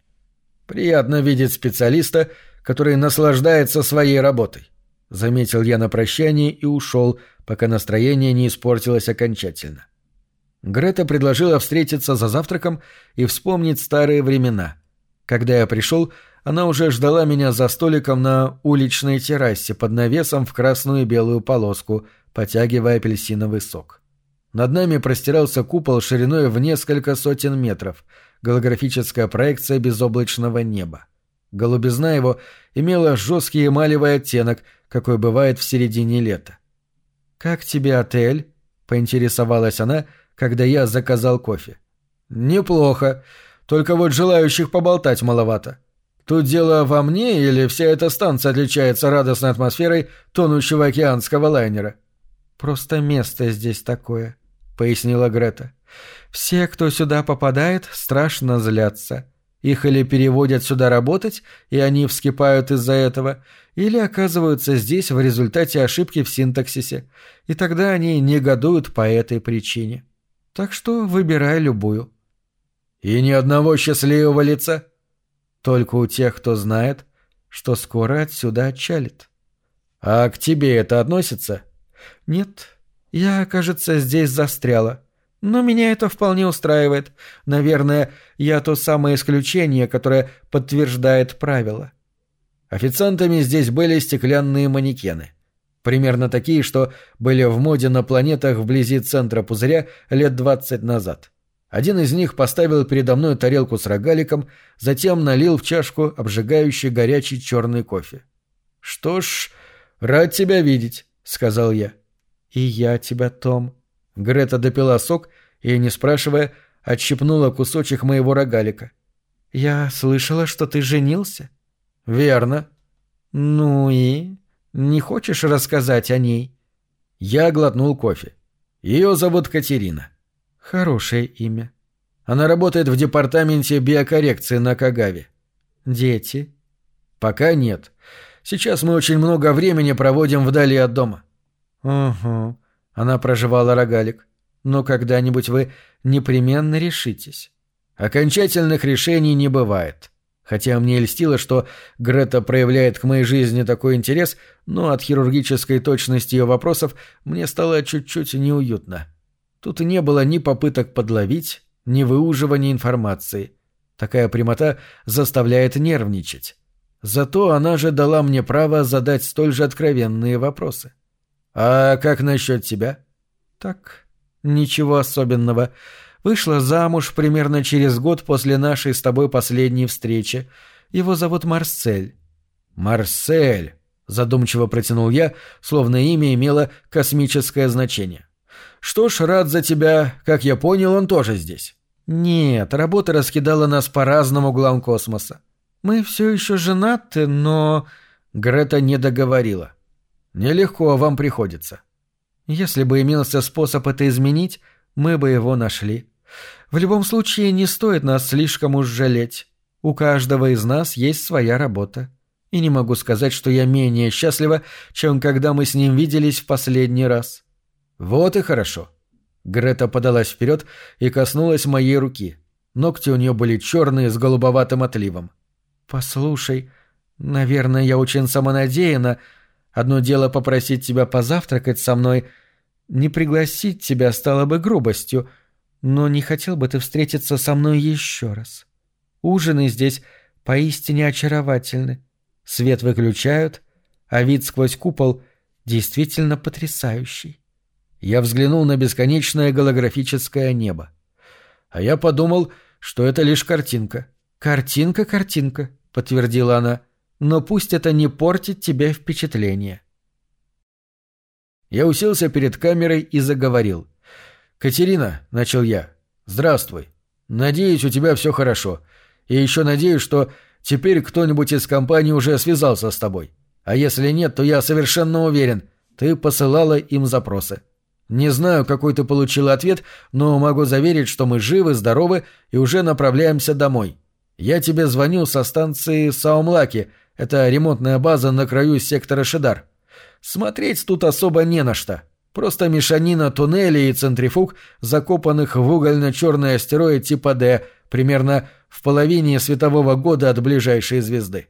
«Приятно видеть специалиста, который наслаждается своей работой», — заметил я на прощании и ушел, пока настроение не испортилось окончательно. Грета предложила встретиться за завтраком и вспомнить старые времена. Когда я пришел, она уже ждала меня за столиком на уличной террасе под навесом в красную и белую полоску, потягивая апельсиновый сок. Над нами простирался купол шириной в несколько сотен метров, голографическая проекция безоблачного неба. Голубизна его имела жесткий эмалевый оттенок, какой бывает в середине лета. «Как тебе отель?» — поинтересовалась она, когда я заказал кофе. «Неплохо. Только вот желающих поболтать маловато. Тут дело во мне или вся эта станция отличается радостной атмосферой тонущего океанского лайнера? Просто место здесь такое, пояснила Грета. Все, кто сюда попадает, страшно злятся. Их или переводят сюда работать, и они вскипают из-за этого, или оказываются здесь в результате ошибки в синтаксисе, и тогда они негодуют по этой причине. Так что выбирай любую. И ни одного счастливого лица? Только у тех, кто знает, что скоро отсюда отчалит. А к тебе это относится? Нет. Я, кажется, здесь застряла. Но меня это вполне устраивает. Наверное, я то самое исключение, которое подтверждает правило. Официантами здесь были стеклянные манекены. Примерно такие, что были в моде на планетах вблизи центра пузыря лет двадцать назад. Один из них поставил передо мной тарелку с рогаликом, затем налил в чашку обжигающий горячий черный кофе. «Что ж, рад тебя видеть», — сказал я. «И я тебя, Том», Грета допила сок и, не спрашивая, отщипнула кусочек моего рогалика. «Я слышала, что ты женился?» «Верно». «Ну и? Не хочешь рассказать о ней?» Я глотнул кофе. Ее зовут Катерина. Хорошее имя. Она работает в департаменте биокоррекции на Кагаве. Дети? Пока нет. Сейчас мы очень много времени проводим вдали от дома. Угу. Она проживала рогалик. Но когда-нибудь вы непременно решитесь. Окончательных решений не бывает. Хотя мне льстило, что Грета проявляет к моей жизни такой интерес, но от хирургической точности ее вопросов мне стало чуть-чуть неуютно. Тут не было ни попыток подловить, ни выуживания информации. Такая прямота заставляет нервничать. Зато она же дала мне право задать столь же откровенные вопросы. «А как насчет тебя?» «Так, ничего особенного. Вышла замуж примерно через год после нашей с тобой последней встречи. Его зовут Марсель». «Марсель», — задумчиво протянул я, словно имя имело космическое значение. «Что ж, рад за тебя. Как я понял, он тоже здесь». «Нет, работа раскидала нас по разным углам космоса. Мы все еще женаты, но...» Грета не договорила. Нелегко вам приходится. Если бы имелся способ это изменить, мы бы его нашли. В любом случае, не стоит нас слишком уж жалеть. У каждого из нас есть своя работа. И не могу сказать, что я менее счастлива, чем когда мы с ним виделись в последний раз. Вот и хорошо. Грета подалась вперед и коснулась моей руки. Ногти у нее были черные с голубоватым отливом. «Послушай, наверное, я очень самонадеянна, Одно дело попросить тебя позавтракать со мной. Не пригласить тебя стало бы грубостью, но не хотел бы ты встретиться со мной еще раз. Ужины здесь поистине очаровательны. Свет выключают, а вид сквозь купол действительно потрясающий. Я взглянул на бесконечное голографическое небо. А я подумал, что это лишь картинка. «Картинка, картинка», — подтвердила она но пусть это не портит тебе впечатление. Я уселся перед камерой и заговорил. «Катерина», — начал я, — «здравствуй. Надеюсь, у тебя все хорошо. И еще надеюсь, что теперь кто-нибудь из компании уже связался с тобой. А если нет, то я совершенно уверен, ты посылала им запросы. Не знаю, какой ты получил ответ, но могу заверить, что мы живы, здоровы и уже направляемся домой. Я тебе звоню со станции Саумлаки, это ремонтная база на краю сектора Шидар. Смотреть тут особо не на что. Просто мешанина туннелей и центрифуг, закопанных в угольно-черный астероид типа D, примерно в половине светового года от ближайшей звезды.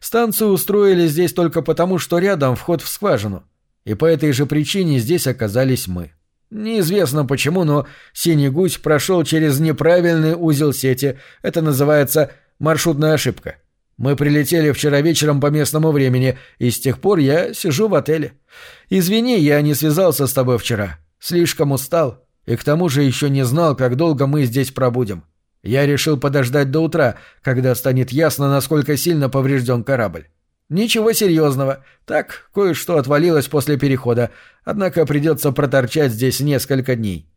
Станцию устроили здесь только потому, что рядом вход в скважину. И по этой же причине здесь оказались мы. Неизвестно почему, но синий гусь прошел через неправильный узел сети. Это называется маршрутная ошибка. Мы прилетели вчера вечером по местному времени, и с тех пор я сижу в отеле. Извини, я не связался с тобой вчера. Слишком устал, и к тому же еще не знал, как долго мы здесь пробудем. Я решил подождать до утра, когда станет ясно, насколько сильно поврежден корабль. Ничего серьезного. Так, кое-что отвалилось после перехода, однако придется проторчать здесь несколько дней.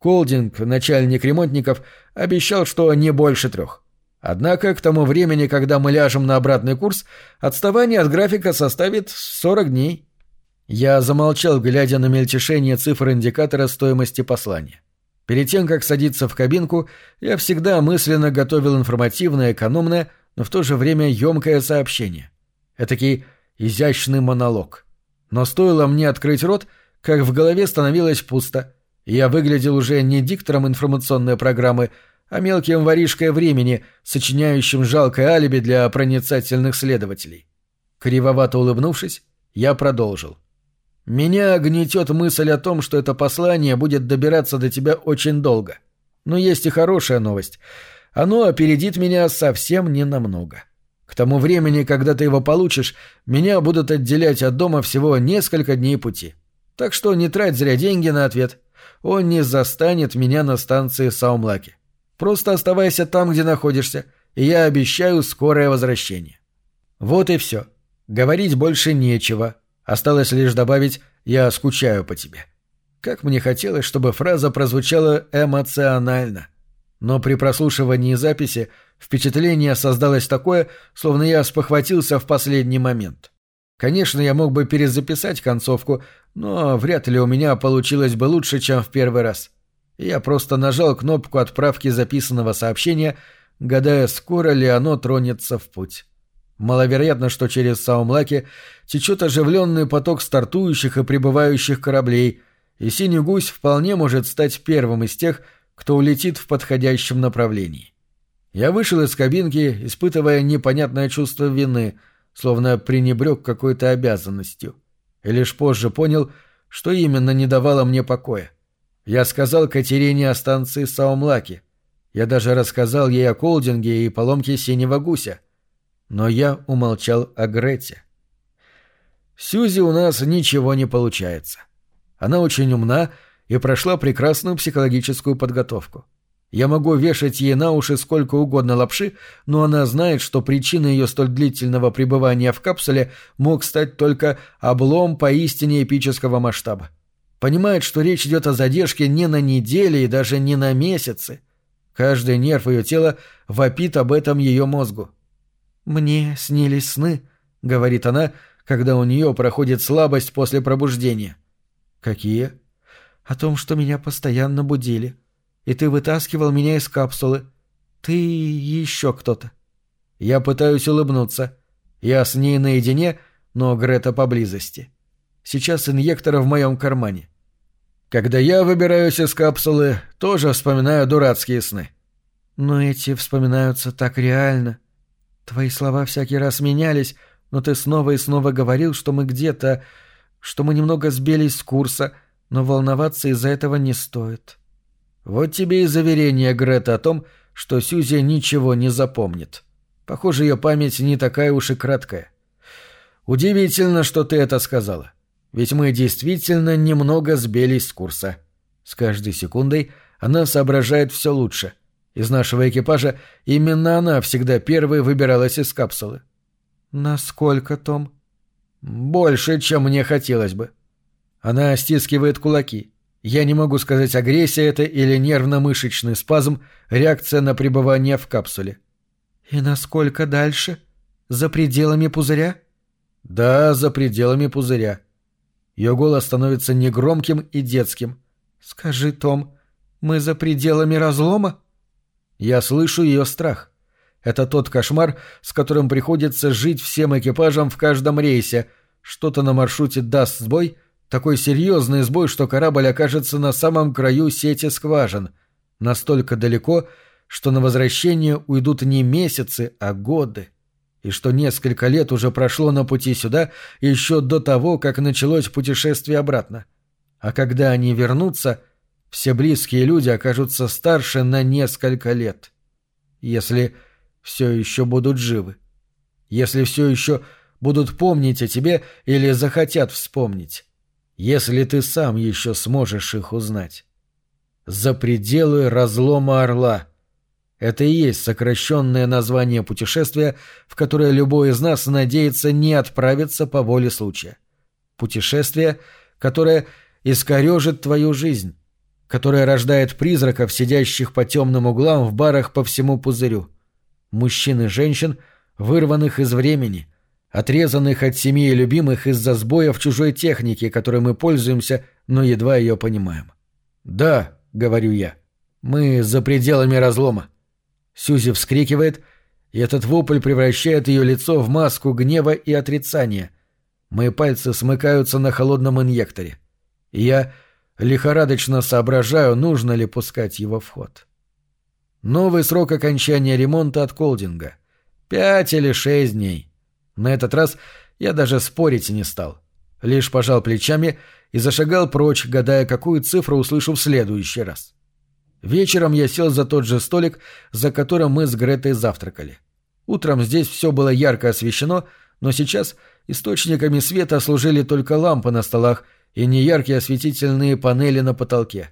Колдинг, начальник ремонтников, обещал, что не больше трех. Однако к тому времени, когда мы ляжем на обратный курс, отставание от графика составит 40 дней. Я замолчал, глядя на мельтешение цифр индикатора стоимости послания. Перед тем, как садиться в кабинку, я всегда мысленно готовил информативное, экономное, но в то же время емкое сообщение. Этакий изящный монолог. Но стоило мне открыть рот, как в голове становилось пусто, и я выглядел уже не диктором информационной программы, а мелким воришкой времени, сочиняющим жалкое алиби для проницательных следователей. Кривовато улыбнувшись, я продолжил. Меня гнетет мысль о том, что это послание будет добираться до тебя очень долго. Но есть и хорошая новость. Оно опередит меня совсем ненамного. К тому времени, когда ты его получишь, меня будут отделять от дома всего несколько дней пути. Так что не трать зря деньги на ответ. Он не застанет меня на станции Саумлаки. Просто оставайся там, где находишься, и я обещаю скорое возвращение. Вот и все. Говорить больше нечего. Осталось лишь добавить «я скучаю по тебе». Как мне хотелось, чтобы фраза прозвучала эмоционально. Но при прослушивании записи впечатление создалось такое, словно я спохватился в последний момент. Конечно, я мог бы перезаписать концовку, но вряд ли у меня получилось бы лучше, чем в первый раз. Я просто нажал кнопку отправки записанного сообщения, гадая, скоро ли оно тронется в путь. Маловероятно, что через Саумлаки течет оживленный поток стартующих и прибывающих кораблей, и синий гусь вполне может стать первым из тех, кто улетит в подходящем направлении. Я вышел из кабинки, испытывая непонятное чувство вины, словно пренебрег какой-то обязанностью, и лишь позже понял, что именно не давало мне покоя. Я сказал Катерине о станции Саумлаки. Я даже рассказал ей о колдинге и поломке синего гуся — но я умолчал о Грете. Сьюзи у нас ничего не получается. Она очень умна и прошла прекрасную психологическую подготовку. Я могу вешать ей на уши сколько угодно лапши, но она знает, что причиной ее столь длительного пребывания в капсуле мог стать только облом поистине эпического масштаба. Понимает, что речь идет о задержке не на недели и даже не на месяцы. Каждый нерв ее тела вопит об этом ее мозгу. «Мне снились сны», — говорит она, когда у нее проходит слабость после пробуждения. «Какие?» «О том, что меня постоянно будили. И ты вытаскивал меня из капсулы. Ты еще кто-то». Я пытаюсь улыбнуться. Я с ней наедине, но Грета поблизости. Сейчас инъектор в моем кармане. Когда я выбираюсь из капсулы, тоже вспоминаю дурацкие сны. Но эти вспоминаются так реально. Твои слова всякий раз менялись, но ты снова и снова говорил, что мы где-то... что мы немного сбились с курса, но волноваться из-за этого не стоит. Вот тебе и заверение Грета о том, что Сюзи ничего не запомнит. Похоже, ее память не такая уж и краткая. Удивительно, что ты это сказала. Ведь мы действительно немного сбились с курса. С каждой секундой она соображает все лучше — из нашего экипажа именно она всегда первой выбиралась из капсулы. «Насколько, Том?» «Больше, чем мне хотелось бы». Она стискивает кулаки. Я не могу сказать, агрессия это или нервно-мышечный спазм, реакция на пребывание в капсуле. «И насколько дальше? За пределами пузыря?» «Да, за пределами пузыря». Ее голос становится негромким и детским. «Скажи, Том, мы за пределами разлома?» Я слышу ее страх. Это тот кошмар, с которым приходится жить всем экипажам в каждом рейсе. Что-то на маршруте даст сбой, такой серьезный сбой, что корабль окажется на самом краю сети скважин. Настолько далеко, что на возвращение уйдут не месяцы, а годы. И что несколько лет уже прошло на пути сюда еще до того, как началось путешествие обратно. А когда они вернутся — все близкие люди окажутся старше на несколько лет. Если все еще будут живы. Если все еще будут помнить о тебе или захотят вспомнить. Если ты сам еще сможешь их узнать. За пределы разлома Орла. Это и есть сокращенное название путешествия, в которое любой из нас надеется не отправиться по воле случая. Путешествие, которое искорежит твою жизнь, которая рождает призраков, сидящих по темным углам в барах по всему пузырю. Мужчин и женщин, вырванных из времени, отрезанных от семьи и любимых из-за сбоя в чужой технике, которой мы пользуемся, но едва ее понимаем. «Да», — говорю я, — «мы за пределами разлома». Сюзи вскрикивает, и этот вопль превращает ее лицо в маску гнева и отрицания. Мои пальцы смыкаются на холодном инъекторе. Я Лихорадочно соображаю, нужно ли пускать его в ход. Новый срок окончания ремонта от Колдинга. Пять или шесть дней. На этот раз я даже спорить не стал. Лишь пожал плечами и зашагал прочь, гадая, какую цифру услышу в следующий раз. Вечером я сел за тот же столик, за которым мы с Гретой завтракали. Утром здесь все было ярко освещено, но сейчас источниками света служили только лампы на столах и неяркие осветительные панели на потолке.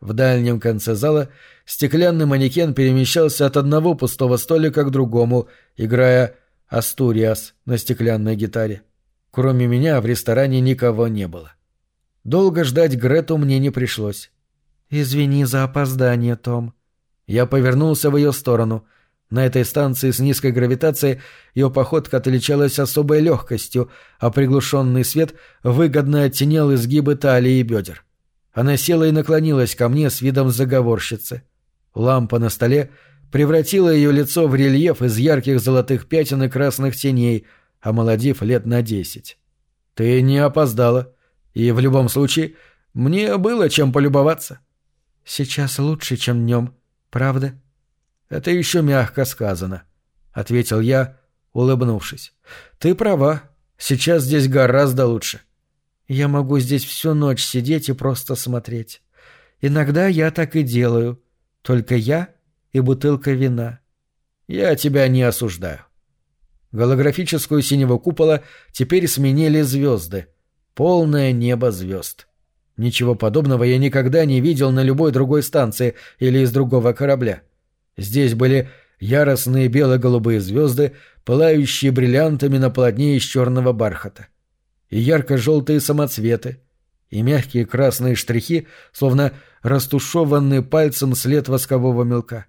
В дальнем конце зала стеклянный манекен перемещался от одного пустого столика к другому, играя «Астуриас» на стеклянной гитаре. Кроме меня в ресторане никого не было. Долго ждать Грету мне не пришлось. «Извини за опоздание, Том». Я повернулся в ее сторону. На этой станции с низкой гравитацией ее походка отличалась особой легкостью, а приглушенный свет выгодно оттенял изгибы талии и бедер. Она села и наклонилась ко мне с видом заговорщицы. Лампа на столе превратила ее лицо в рельеф из ярких золотых пятен и красных теней, омолодив лет на десять. «Ты не опоздала, и в любом случае мне было чем полюбоваться». «Сейчас лучше, чем днем, правда?» «Это еще мягко сказано», — ответил я, улыбнувшись. «Ты права, сейчас здесь гораздо лучше». Я могу здесь всю ночь сидеть и просто смотреть. Иногда я так и делаю. Только я и бутылка вина. Я тебя не осуждаю. Голографическую синего купола теперь сменили звезды. Полное небо звезд. Ничего подобного я никогда не видел на любой другой станции или из другого корабля. Здесь были яростные бело-голубые звезды, пылающие бриллиантами на полотне из черного бархата и ярко-желтые самоцветы, и мягкие красные штрихи, словно растушеванный пальцем след воскового мелка.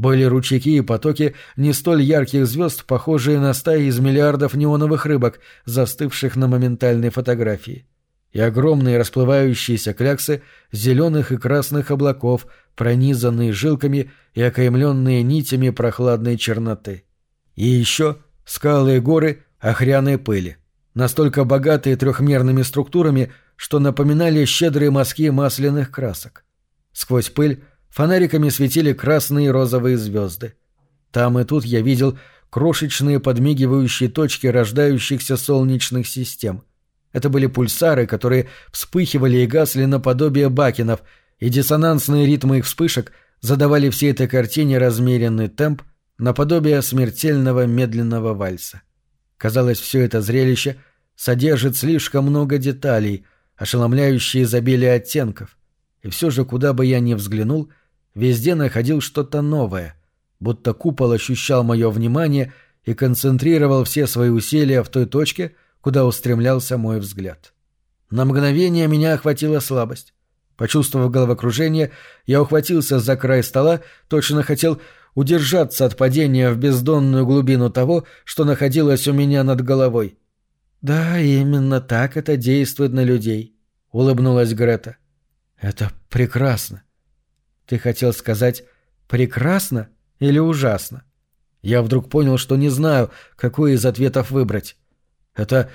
Были ручейки и потоки не столь ярких звезд, похожие на стаи из миллиардов неоновых рыбок, застывших на моментальной фотографии. И огромные расплывающиеся кляксы зеленых и красных облаков, пронизанные жилками и окаймленные нитями прохладной черноты. И еще скалы и горы охряной пыли настолько богатые трехмерными структурами, что напоминали щедрые мазки масляных красок. Сквозь пыль фонариками светили красные и розовые звезды. Там и тут я видел крошечные подмигивающие точки рождающихся солнечных систем. Это были пульсары, которые вспыхивали и гасли наподобие бакенов, и диссонансные ритмы их вспышек задавали всей этой картине размеренный темп наподобие смертельного медленного вальса. Казалось, все это зрелище содержит слишком много деталей, ошеломляющие изобилие оттенков. И все же, куда бы я ни взглянул, везде находил что-то новое, будто купол ощущал мое внимание и концентрировал все свои усилия в той точке, куда устремлялся мой взгляд. На мгновение меня охватила слабость. Почувствовав головокружение, я ухватился за край стола, точно хотел удержаться от падения в бездонную глубину того, что находилось у меня над головой. «Да, именно так это действует на людей», — улыбнулась Грета. «Это прекрасно». «Ты хотел сказать «прекрасно» или «ужасно»?» Я вдруг понял, что не знаю, какой из ответов выбрать. «Это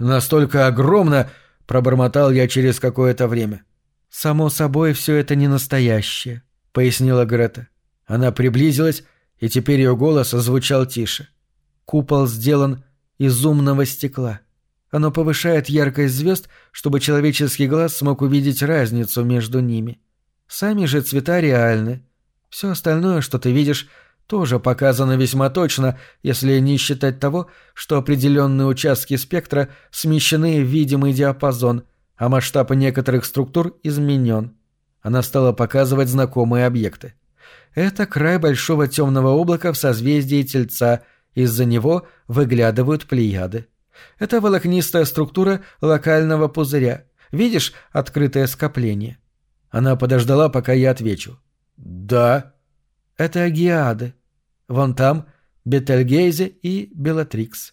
настолько огромно!» — пробормотал я через какое-то время. «Само собой, все это не настоящее», — пояснила Грета. Она приблизилась, и теперь ее голос звучал тише. Купол сделан из умного стекла. Оно повышает яркость звезд, чтобы человеческий глаз смог увидеть разницу между ними. Сами же цвета реальны. Все остальное, что ты видишь, тоже показано весьма точно, если не считать того, что определенные участки спектра смещены в видимый диапазон, а масштаб некоторых структур изменен. Она стала показывать знакомые объекты. Это край большого темного облака в созвездии Тельца, из-за него выглядывают плеяды. Это волокнистая структура локального пузыря. Видишь открытое скопление? Она подождала, пока я отвечу. «Да». Это агиады. Вон там Бетельгейзе и Белатрикс.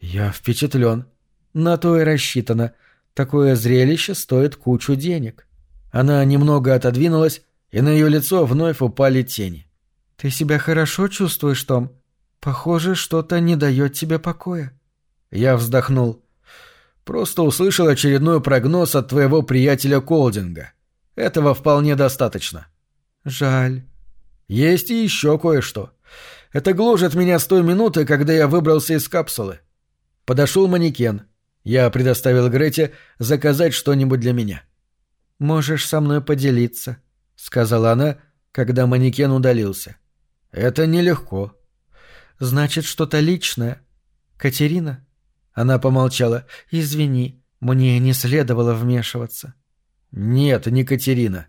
Я впечатлен. На то и рассчитано. Такое зрелище стоит кучу денег. Она немного отодвинулась, и на ее лицо вновь упали тени. «Ты себя хорошо чувствуешь, Том? Похоже, что-то не дает тебе покоя». Я вздохнул. «Просто услышал очередной прогноз от твоего приятеля Колдинга. Этого вполне достаточно». «Жаль». «Есть и еще кое-что. Это гложет меня с той минуты, когда я выбрался из капсулы. Подошел манекен. Я предоставил Грете заказать что-нибудь для меня. «Можешь со мной поделиться», — сказала она, когда манекен удалился. «Это нелегко». «Значит, что-то личное. Катерина?» Она помолчала. «Извини, мне не следовало вмешиваться». «Нет, не Катерина.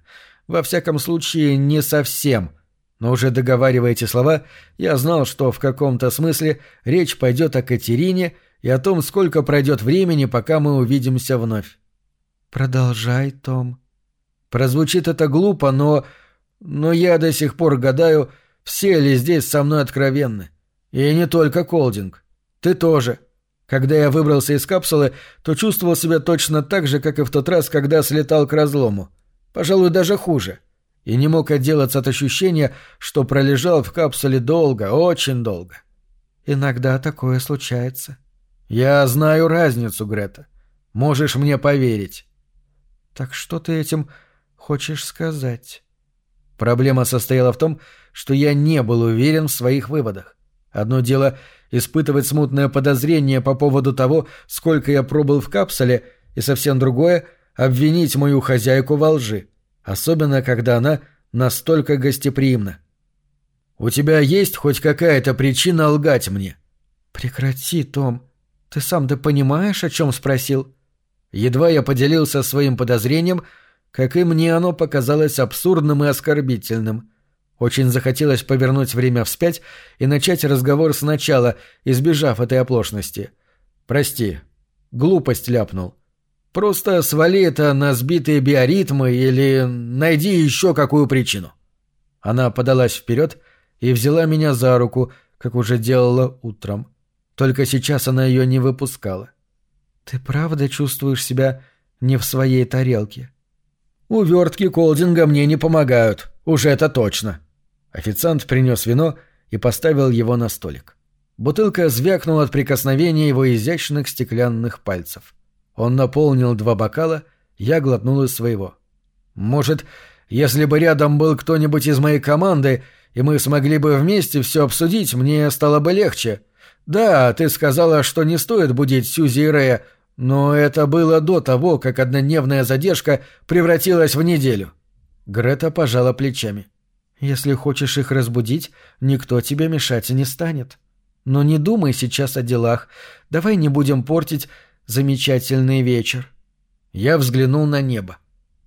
Во всяком случае, не совсем. Но уже договаривая эти слова, я знал, что в каком-то смысле речь пойдет о Катерине и о том, сколько пройдет времени, пока мы увидимся вновь. «Продолжай, Том». Прозвучит это глупо, но... Но я до сих пор гадаю, все ли здесь со мной откровенны. И не только Колдинг. Ты тоже. Когда я выбрался из капсулы, то чувствовал себя точно так же, как и в тот раз, когда слетал к разлому. Пожалуй, даже хуже. И не мог отделаться от ощущения, что пролежал в капсуле долго, очень долго. Иногда такое случается. Я знаю разницу, Грета. Можешь мне поверить. Так что ты этим хочешь сказать? Проблема состояла в том, что я не был уверен в своих выводах. Одно дело испытывать смутное подозрение по поводу того, сколько я пробыл в капсуле, и совсем другое — обвинить мою хозяйку во лжи, особенно когда она настолько гостеприимна. «У тебя есть хоть какая-то причина лгать мне?» «Прекрати, Том. Ты сам-то понимаешь, о чем спросил?» Едва я поделился своим подозрением, как и мне оно показалось абсурдным и оскорбительным. Очень захотелось повернуть время вспять и начать разговор сначала, избежав этой оплошности. «Прости, глупость ляпнул. Просто свали это на сбитые биоритмы или найди еще какую причину». Она подалась вперед и взяла меня за руку, как уже делала утром. Только сейчас она ее не выпускала. «Ты правда чувствуешь себя не в своей тарелке?» «Увертки колдинга мне не помогают, уже это точно», Официант принес вино и поставил его на столик. Бутылка звякнула от прикосновения его изящных стеклянных пальцев. Он наполнил два бокала, я глотнул из своего. «Может, если бы рядом был кто-нибудь из моей команды, и мы смогли бы вместе все обсудить, мне стало бы легче. Да, ты сказала, что не стоит будить Сьюзи и Рэя, но это было до того, как однодневная задержка превратилась в неделю». Грета пожала плечами. Если хочешь их разбудить, никто тебе мешать не станет. Но не думай сейчас о делах. Давай не будем портить замечательный вечер. Я взглянул на небо.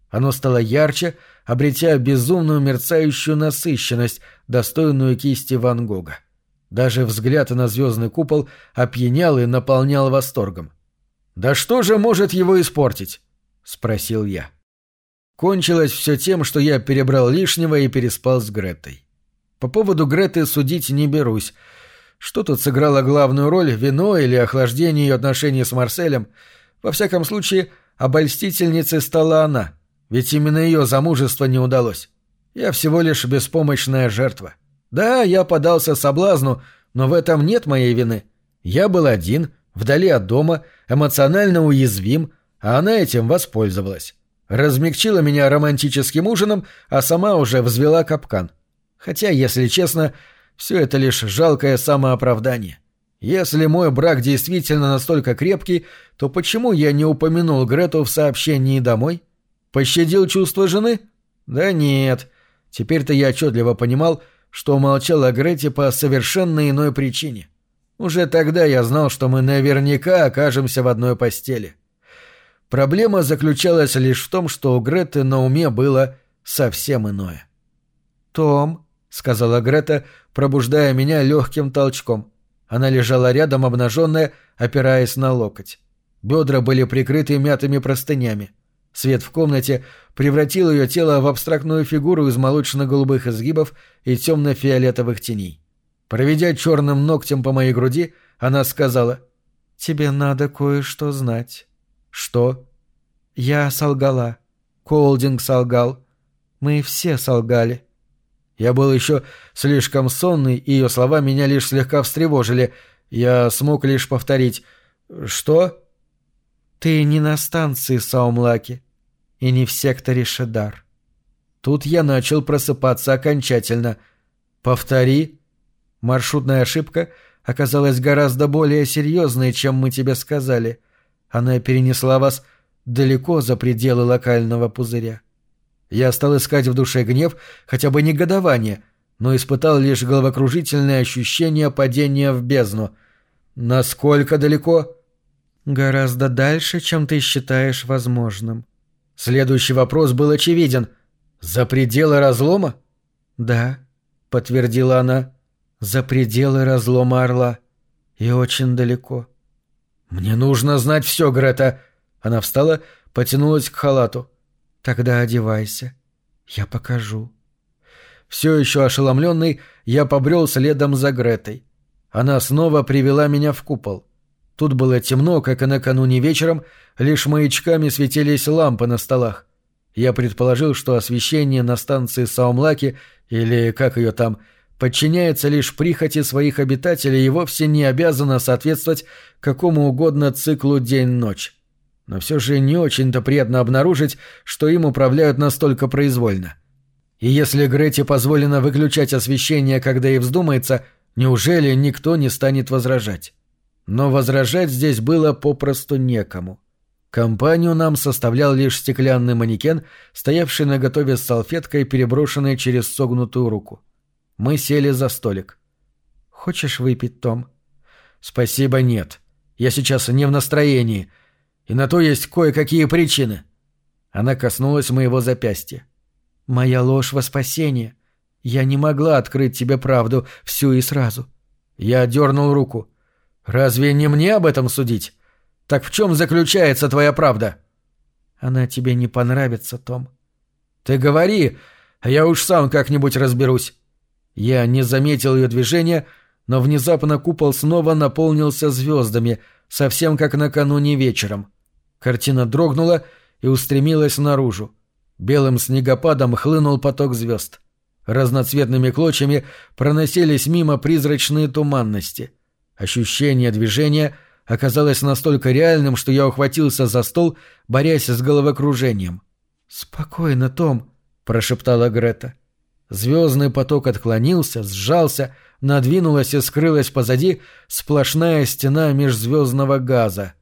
Оно стало ярче, обретя безумную мерцающую насыщенность, достойную кисти Ван Гога. Даже взгляд на звездный купол опьянял и наполнял восторгом. «Да что же может его испортить?» — спросил я. Кончилось все тем, что я перебрал лишнего и переспал с Гретой. По поводу Греты судить не берусь. Что тут сыграло главную роль, вино или охлаждение ее отношений с Марселем? Во всяком случае, обольстительницей стала она, ведь именно ее замужество не удалось. Я всего лишь беспомощная жертва. Да, я подался соблазну, но в этом нет моей вины. Я был один, вдали от дома, эмоционально уязвим, а она этим воспользовалась. Размягчила меня романтическим ужином, а сама уже взвела капкан. Хотя, если честно, все это лишь жалкое самооправдание. Если мой брак действительно настолько крепкий, то почему я не упомянул Грету в сообщении домой? Пощадил чувства жены? Да нет. Теперь-то я отчетливо понимал, что умолчал о Грете по совершенно иной причине. Уже тогда я знал, что мы наверняка окажемся в одной постели. — Проблема заключалась лишь в том, что у Греты на уме было совсем иное. «Том», — сказала Грета, пробуждая меня легким толчком. Она лежала рядом, обнаженная, опираясь на локоть. Бедра были прикрыты мятыми простынями. Свет в комнате превратил ее тело в абстрактную фигуру из молочно-голубых изгибов и темно-фиолетовых теней. Проведя черным ногтем по моей груди, она сказала «Тебе надо кое-что знать». «Что?» «Я солгала. Колдинг солгал. Мы все солгали». Я был еще слишком сонный, и ее слова меня лишь слегка встревожили. Я смог лишь повторить «Что?» «Ты не на станции Саумлаки и не в секторе Шедар». Тут я начал просыпаться окончательно. «Повтори». Маршрутная ошибка оказалась гораздо более серьезной, чем мы тебе сказали — Она перенесла вас далеко за пределы локального пузыря. Я стал искать в душе гнев, хотя бы негодование, но испытал лишь головокружительное ощущение падения в бездну. Насколько далеко? Гораздо дальше, чем ты считаешь возможным. Следующий вопрос был очевиден. За пределы разлома? Да, подтвердила она. За пределы разлома орла. И очень далеко. Мне нужно знать все, Грета. Она встала, потянулась к халату. Тогда одевайся. Я покажу. Все еще ошеломленный, я побрел следом за Гретой. Она снова привела меня в купол. Тут было темно, как и накануне вечером, лишь маячками светились лампы на столах. Я предположил, что освещение на станции Саумлаки, или как ее там, подчиняется лишь прихоти своих обитателей и вовсе не обязано соответствовать какому угодно циклу день-ночь но все же не очень-то приятно обнаружить, что им управляют настолько произвольно. И если Грете позволено выключать освещение, когда ей вздумается, неужели никто не станет возражать? Но возражать здесь было попросту некому. Компанию нам составлял лишь стеклянный манекен, стоявший на готове с салфеткой, переброшенной через согнутую руку. Мы сели за столик. «Хочешь выпить, Том?» «Спасибо, нет. Я сейчас не в настроении», и на то есть кое-какие причины. Она коснулась моего запястья. Моя ложь во спасение. Я не могла открыть тебе правду всю и сразу. Я дернул руку. Разве не мне об этом судить? Так в чем заключается твоя правда? Она тебе не понравится, Том. Ты говори, а я уж сам как-нибудь разберусь. Я не заметил ее движения, но внезапно купол снова наполнился звездами, совсем как накануне вечером. Картина дрогнула и устремилась наружу. Белым снегопадом хлынул поток звезд. Разноцветными клочьями проносились мимо призрачные туманности. Ощущение движения оказалось настолько реальным, что я ухватился за стол, борясь с головокружением. «Спокойно, Том», — прошептала Грета. Звездный поток отклонился, сжался, надвинулась и скрылась позади сплошная стена межзвездного газа.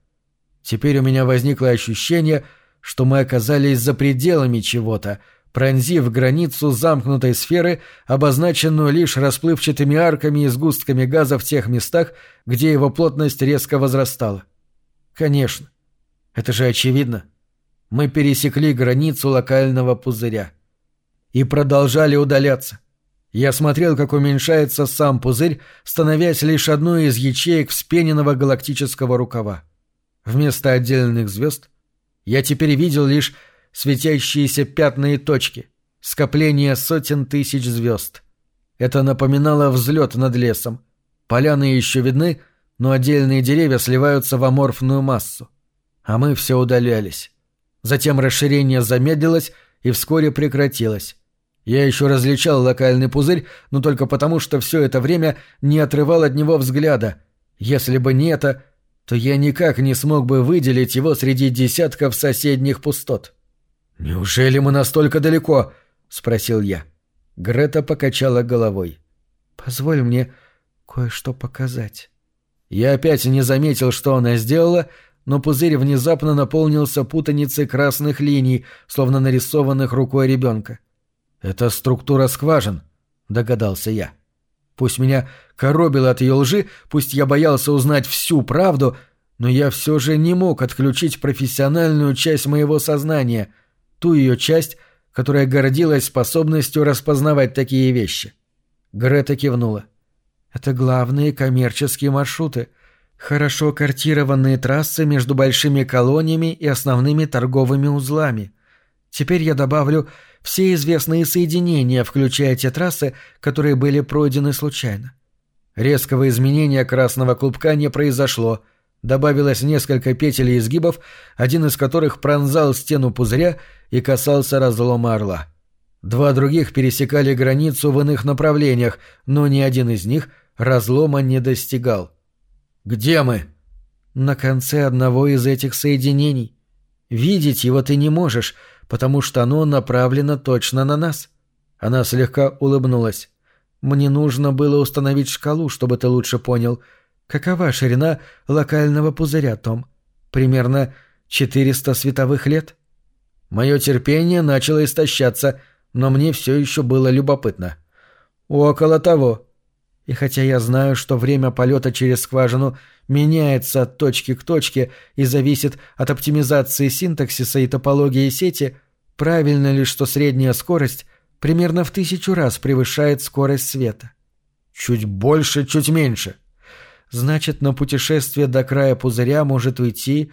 Теперь у меня возникло ощущение, что мы оказались за пределами чего-то, пронзив границу замкнутой сферы, обозначенную лишь расплывчатыми арками и сгустками газа в тех местах, где его плотность резко возрастала. Конечно. Это же очевидно. Мы пересекли границу локального пузыря. И продолжали удаляться. Я смотрел, как уменьшается сам пузырь, становясь лишь одной из ячеек вспененного галактического рукава. Вместо отдельных звезд я теперь видел лишь светящиеся пятна и точки, скопление сотен тысяч звезд. Это напоминало взлет над лесом. Поляны еще видны, но отдельные деревья сливаются в аморфную массу. А мы все удалялись. Затем расширение замедлилось и вскоре прекратилось. Я еще различал локальный пузырь, но только потому, что все это время не отрывал от него взгляда. Если бы не это, то я никак не смог бы выделить его среди десятков соседних пустот. «Неужели мы настолько далеко?» — спросил я. Грета покачала головой. «Позволь мне кое-что показать». Я опять не заметил, что она сделала, но пузырь внезапно наполнился путаницей красных линий, словно нарисованных рукой ребенка. «Это структура скважин», — догадался я. Пусть меня коробило от ее лжи, пусть я боялся узнать всю правду, но я все же не мог отключить профессиональную часть моего сознания, ту ее часть, которая гордилась способностью распознавать такие вещи. Грета кивнула. «Это главные коммерческие маршруты, хорошо картированные трассы между большими колониями и основными торговыми узлами. Теперь я добавлю все известные соединения, включая те трассы, которые были пройдены случайно. Резкого изменения красного клубка не произошло. Добавилось несколько петель и изгибов, один из которых пронзал стену пузыря и касался разлома орла. Два других пересекали границу в иных направлениях, но ни один из них разлома не достигал. «Где мы?» «На конце одного из этих соединений. Видеть его ты не можешь, потому что оно направлено точно на нас». Она слегка улыбнулась. «Мне нужно было установить шкалу, чтобы ты лучше понял. Какова ширина локального пузыря, Том? Примерно 400 световых лет? Мое терпение начало истощаться, но мне все еще было любопытно. Около того. И хотя я знаю, что время полета через скважину меняется от точки к точке и зависит от оптимизации синтаксиса и топологии сети, правильно ли, что средняя скорость примерно в тысячу раз превышает скорость света? Чуть больше, чуть меньше. Значит, на путешествие до края пузыря может уйти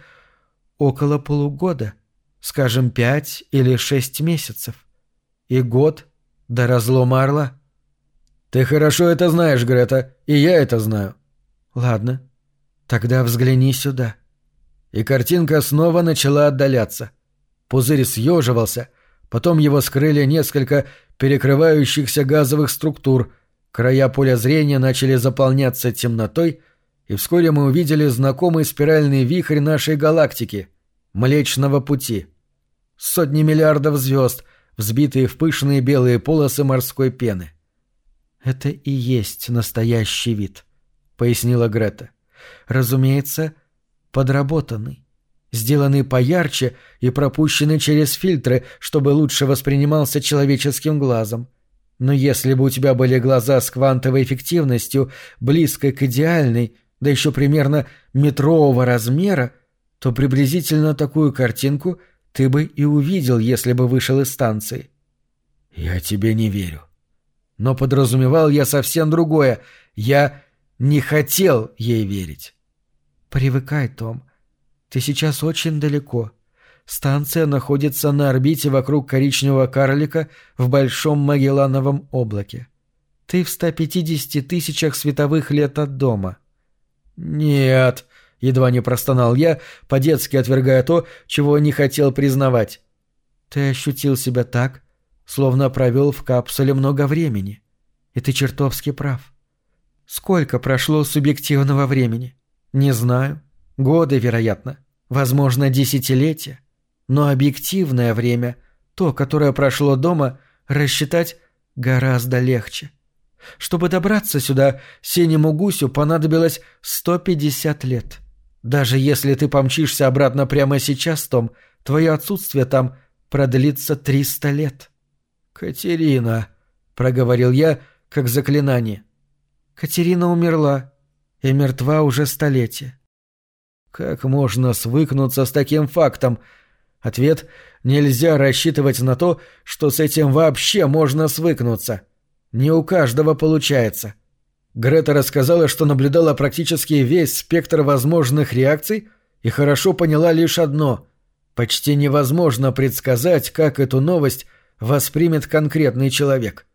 около полугода, скажем, пять или шесть месяцев. И год до разлома орла. Ты хорошо это знаешь, Грета, и я это знаю. Ладно, тогда взгляни сюда. И картинка снова начала отдаляться. Пузырь съеживался, потом его скрыли несколько перекрывающихся газовых структур, края поля зрения начали заполняться темнотой, и вскоре мы увидели знакомый спиральный вихрь нашей галактики — Млечного Пути. Сотни миллиардов звезд, взбитые в пышные белые полосы морской пены — «Это и есть настоящий вид», — пояснила Грета. «Разумеется, подработанный, сделанный поярче и пропущенный через фильтры, чтобы лучше воспринимался человеческим глазом. Но если бы у тебя были глаза с квантовой эффективностью, близкой к идеальной, да еще примерно метрового размера, то приблизительно такую картинку ты бы и увидел, если бы вышел из станции». «Я тебе не верю», но подразумевал я совсем другое. Я не хотел ей верить. «Привыкай, Том. Ты сейчас очень далеко. Станция находится на орбите вокруг коричневого карлика в Большом Магеллановом облаке. Ты в 150 тысячах световых лет от дома». «Нет», — едва не простонал я, по-детски отвергая то, чего не хотел признавать. «Ты ощутил себя так, словно провел в капсуле много времени. И ты чертовски прав. Сколько прошло субъективного времени? Не знаю. Годы, вероятно. Возможно, десятилетия. Но объективное время, то, которое прошло дома, рассчитать гораздо легче. Чтобы добраться сюда, синему гусю понадобилось 150 лет. Даже если ты помчишься обратно прямо сейчас, Том, твое отсутствие там продлится 300 лет. «Катерина», — проговорил я, как заклинание. «Катерина умерла и мертва уже столетие». «Как можно свыкнуться с таким фактом?» Ответ — нельзя рассчитывать на то, что с этим вообще можно свыкнуться. Не у каждого получается. Грета рассказала, что наблюдала практически весь спектр возможных реакций и хорошо поняла лишь одно — почти невозможно предсказать, как эту новость — воспримет конкретный человек.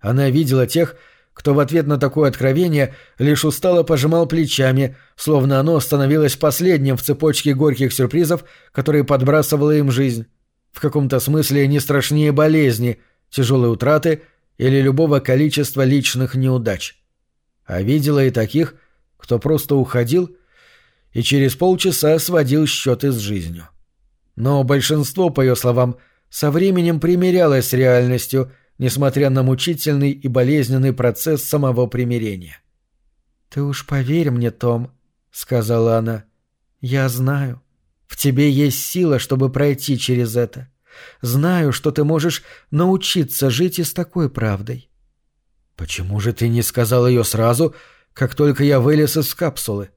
Она видела тех, кто в ответ на такое откровение лишь устало пожимал плечами, словно оно становилось последним в цепочке горьких сюрпризов, которые подбрасывала им жизнь. В каком-то смысле не страшнее болезни, тяжелой утраты или любого количества личных неудач. А видела и таких, кто просто уходил и через полчаса сводил счеты с жизнью. Но большинство, по ее словам, — со временем примирялась с реальностью, несмотря на мучительный и болезненный процесс самого примирения. «Ты уж поверь мне, Том», — сказала она. «Я знаю. В тебе есть сила, чтобы пройти через это. Знаю, что ты можешь научиться жить и с такой правдой». «Почему же ты не сказал ее сразу, как только я вылез из капсулы?»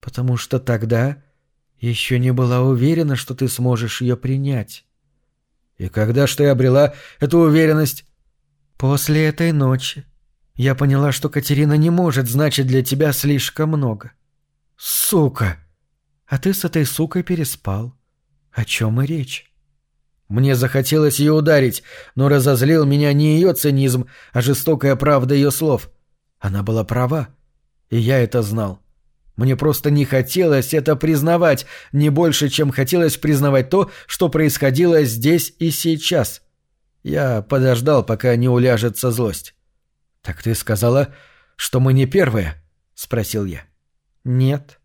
«Потому что тогда еще не была уверена, что ты сможешь ее принять». «И когда ж ты обрела эту уверенность?» «После этой ночи. Я поняла, что Катерина не может значить для тебя слишком много». «Сука!» «А ты с этой сукой переспал. О чем и речь?» Мне захотелось ее ударить, но разозлил меня не ее цинизм, а жестокая правда ее слов. Она была права, и я это знал. Мне просто не хотелось это признавать, не больше, чем хотелось признавать то, что происходило здесь и сейчас. Я подождал, пока не уляжется злость. «Так ты сказала, что мы не первые?» — спросил я. «Нет.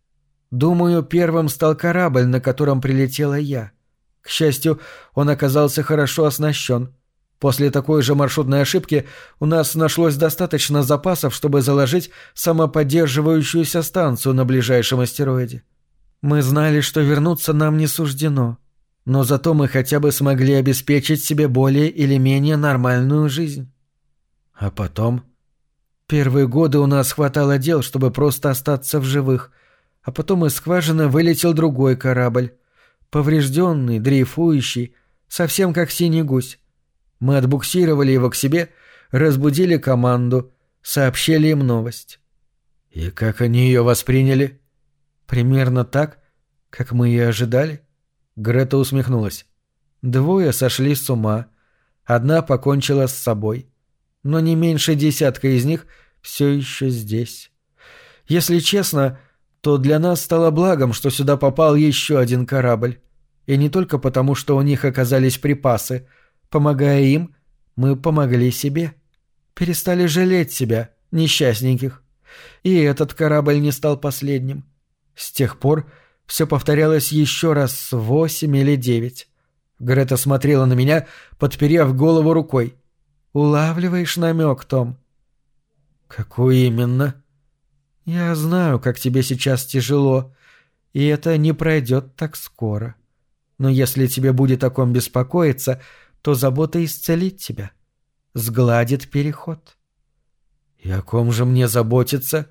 Думаю, первым стал корабль, на котором прилетела я. К счастью, он оказался хорошо оснащен. После такой же маршрутной ошибки у нас нашлось достаточно запасов, чтобы заложить самоподдерживающуюся станцию на ближайшем астероиде. Мы знали, что вернуться нам не суждено, но зато мы хотя бы смогли обеспечить себе более или менее нормальную жизнь. А потом... Первые годы у нас хватало дел, чтобы просто остаться в живых, а потом из скважины вылетел другой корабль. Поврежденный, дрейфующий, совсем как синий гусь. Мы отбуксировали его к себе, разбудили команду, сообщили им новость. И как они ее восприняли? Примерно так, как мы и ожидали. Грета усмехнулась. Двое сошли с ума. Одна покончила с собой. Но не меньше десятка из них все еще здесь. Если честно, то для нас стало благом, что сюда попал еще один корабль. И не только потому, что у них оказались припасы. Помогая им, мы помогли себе. Перестали жалеть себя, несчастненьких. И этот корабль не стал последним. С тех пор все повторялось еще раз восемь или девять. Грета смотрела на меня, подперев голову рукой. «Улавливаешь намек, Том?» «Какой именно?» «Я знаю, как тебе сейчас тяжело, и это не пройдет так скоро. Но если тебе будет о ком беспокоиться, то забота исцелит тебя, сгладит переход». «И о ком же мне заботиться?»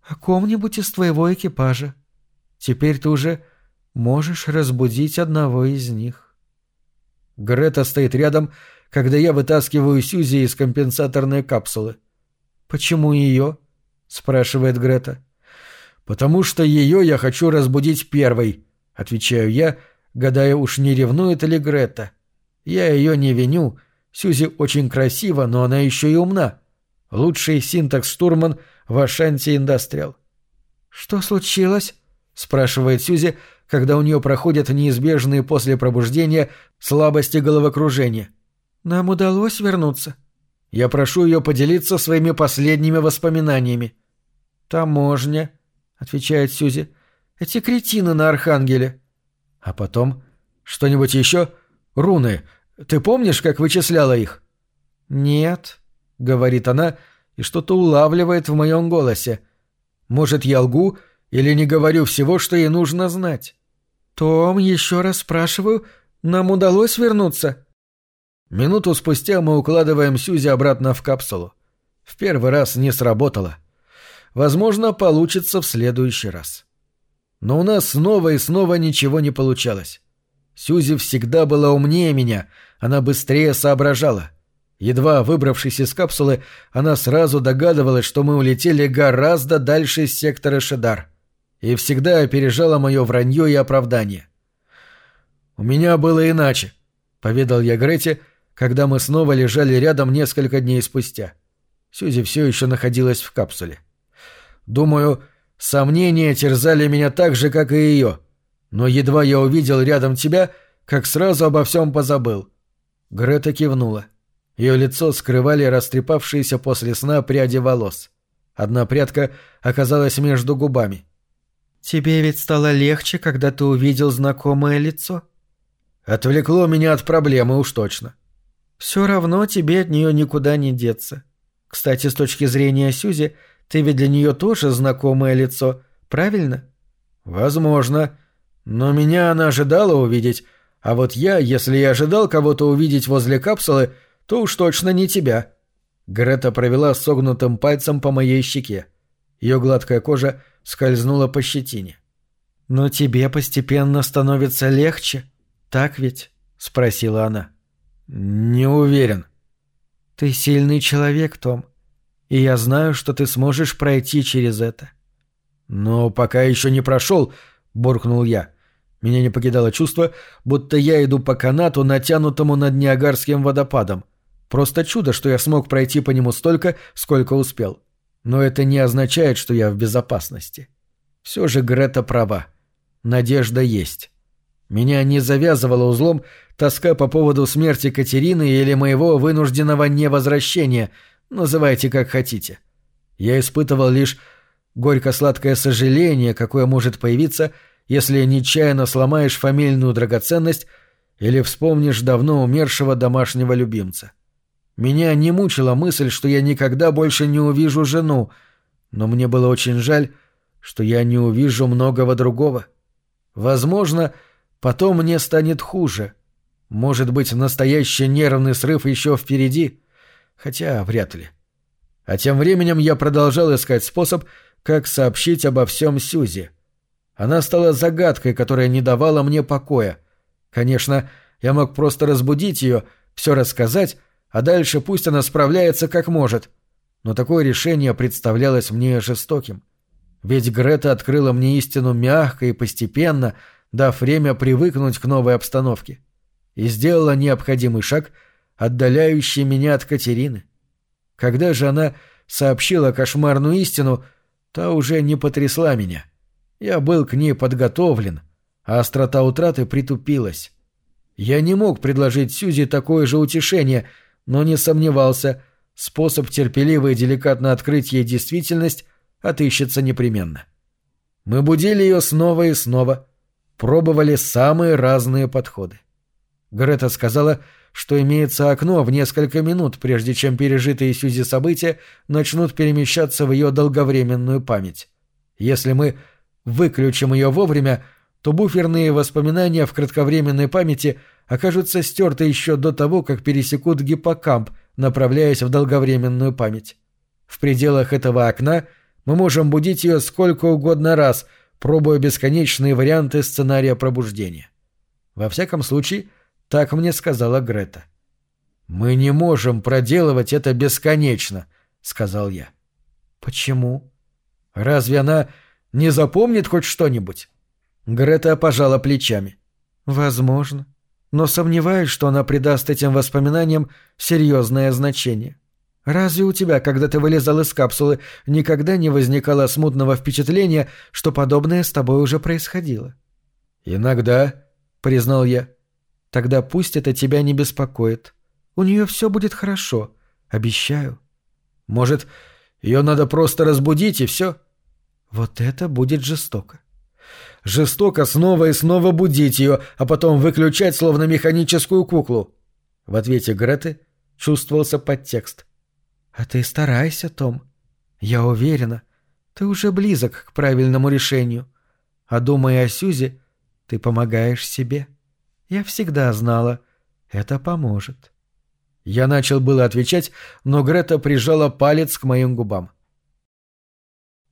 «О ком-нибудь из твоего экипажа. Теперь ты уже можешь разбудить одного из них». Грета стоит рядом, когда я вытаскиваю Сьюзи из компенсаторной капсулы. «Почему ее?» — спрашивает Грета. «Потому что ее я хочу разбудить первой», — отвечаю я, гадая, уж не ревнует ли Грета. Я ее не виню. Сьюзи очень красива, но она еще и умна. Лучший синтакс-штурман в Ашанти Индастриал. «Что случилось?» — спрашивает Сьюзи, когда у нее проходят неизбежные после пробуждения слабости головокружения. «Нам удалось вернуться?» Я прошу ее поделиться своими последними воспоминаниями. «Таможня», — отвечает Сьюзи. «Эти кретины на Архангеле». «А потом? Что-нибудь еще? Руны. Ты помнишь, как вычисляла их?» «Нет», — говорит она, и что-то улавливает в моем голосе. «Может, я лгу или не говорю всего, что ей нужно знать?» «Том, еще раз спрашиваю, нам удалось вернуться?» Минуту спустя мы укладываем Сюзи обратно в капсулу. В первый раз не сработало. Возможно, получится в следующий раз. Но у нас снова и снова ничего не получалось. Сюзи всегда была умнее меня, она быстрее соображала. Едва выбравшись из капсулы, она сразу догадывалась, что мы улетели гораздо дальше сектора Шедар. И всегда опережала мое вранье и оправдание. «У меня было иначе», — поведал я Грете, когда мы снова лежали рядом несколько дней спустя. Сюзи все еще находилась в капсуле. Думаю, сомнения терзали меня так же, как и ее. Но едва я увидел рядом тебя, как сразу обо всем позабыл. Грета кивнула. — ее лицо скрывали растрепавшиеся после сна пряди волос. Одна прядка оказалась между губами. «Тебе ведь стало легче, когда ты увидел знакомое лицо?» «Отвлекло меня от проблемы уж точно». «Все равно тебе от нее никуда не деться. Кстати, с точки зрения Сюзи, ты ведь для нее тоже знакомое лицо, правильно?» «Возможно. Но меня она ожидала увидеть, а вот я, если и ожидал кого-то увидеть возле капсулы, то уж точно не тебя». Грета провела согнутым пальцем по моей щеке. Ее гладкая кожа скользнула по щетине. «Но тебе постепенно становится легче, так ведь?» — спросила она. «Не уверен». «Ты сильный человек, Том, и я знаю, что ты сможешь пройти через это». «Но пока еще не прошел», — буркнул я. Меня не покидало чувство, будто я иду по канату, натянутому над Ниагарским водопадом. Просто чудо, что я смог пройти по нему столько, сколько успел. Но это не означает, что я в безопасности. Все же Грета права. Надежда есть. Меня не завязывала узлом тоска по поводу смерти Катерины или моего вынужденного невозвращения, называйте как хотите. Я испытывал лишь горько-сладкое сожаление, какое может появиться, если нечаянно сломаешь фамильную драгоценность или вспомнишь давно умершего домашнего любимца. Меня не мучила мысль, что я никогда больше не увижу жену, но мне было очень жаль, что я не увижу многого другого. Возможно, потом мне станет хуже. Может быть, настоящий нервный срыв еще впереди, хотя вряд ли. А тем временем я продолжал искать способ, как сообщить обо всем Сюзи. Она стала загадкой, которая не давала мне покоя. Конечно, я мог просто разбудить ее, все рассказать, а дальше пусть она справляется как может. Но такое решение представлялось мне жестоким. Ведь Грета открыла мне истину мягко и постепенно, дав время привыкнуть к новой обстановке. И сделала необходимый шаг, отдаляющий меня от Катерины. Когда же она сообщила кошмарную истину, та уже не потрясла меня. Я был к ней подготовлен, а острота утраты притупилась. Я не мог предложить Сюзи такое же утешение, но не сомневался, способ терпеливо и деликатно открыть ей действительность отыщется непременно. Мы будили ее снова и снова, пробовали самые разные подходы. Грета сказала, что имеется окно в несколько минут, прежде чем пережитые Сюзи события начнут перемещаться в ее долговременную память. Если мы выключим ее вовремя, то буферные воспоминания в кратковременной памяти окажутся стерты еще до того, как пересекут гиппокамп, направляясь в долговременную память. В пределах этого окна мы можем будить ее сколько угодно раз, пробуя бесконечные варианты сценария пробуждения. Во всяком случае, так мне сказала Грета. «Мы не можем проделывать это бесконечно», — сказал я. «Почему? Разве она не запомнит хоть что-нибудь?» Грета пожала плечами. «Возможно. Но сомневаюсь, что она придаст этим воспоминаниям серьезное значение. Разве у тебя, когда ты вылезал из капсулы, никогда не возникало смутного впечатления, что подобное с тобой уже происходило?» «Иногда», — признал я. «Тогда пусть это тебя не беспокоит. У нее все будет хорошо. Обещаю». «Может, ее надо просто разбудить и все?» «Вот это будет жестоко жестоко снова и снова будить ее, а потом выключать, словно механическую куклу. В ответе Греты чувствовался подтекст. «А ты старайся, Том. Я уверена, ты уже близок к правильному решению. А думая о Сюзе, ты помогаешь себе. Я всегда знала, это поможет». Я начал было отвечать, но Грета прижала палец к моим губам.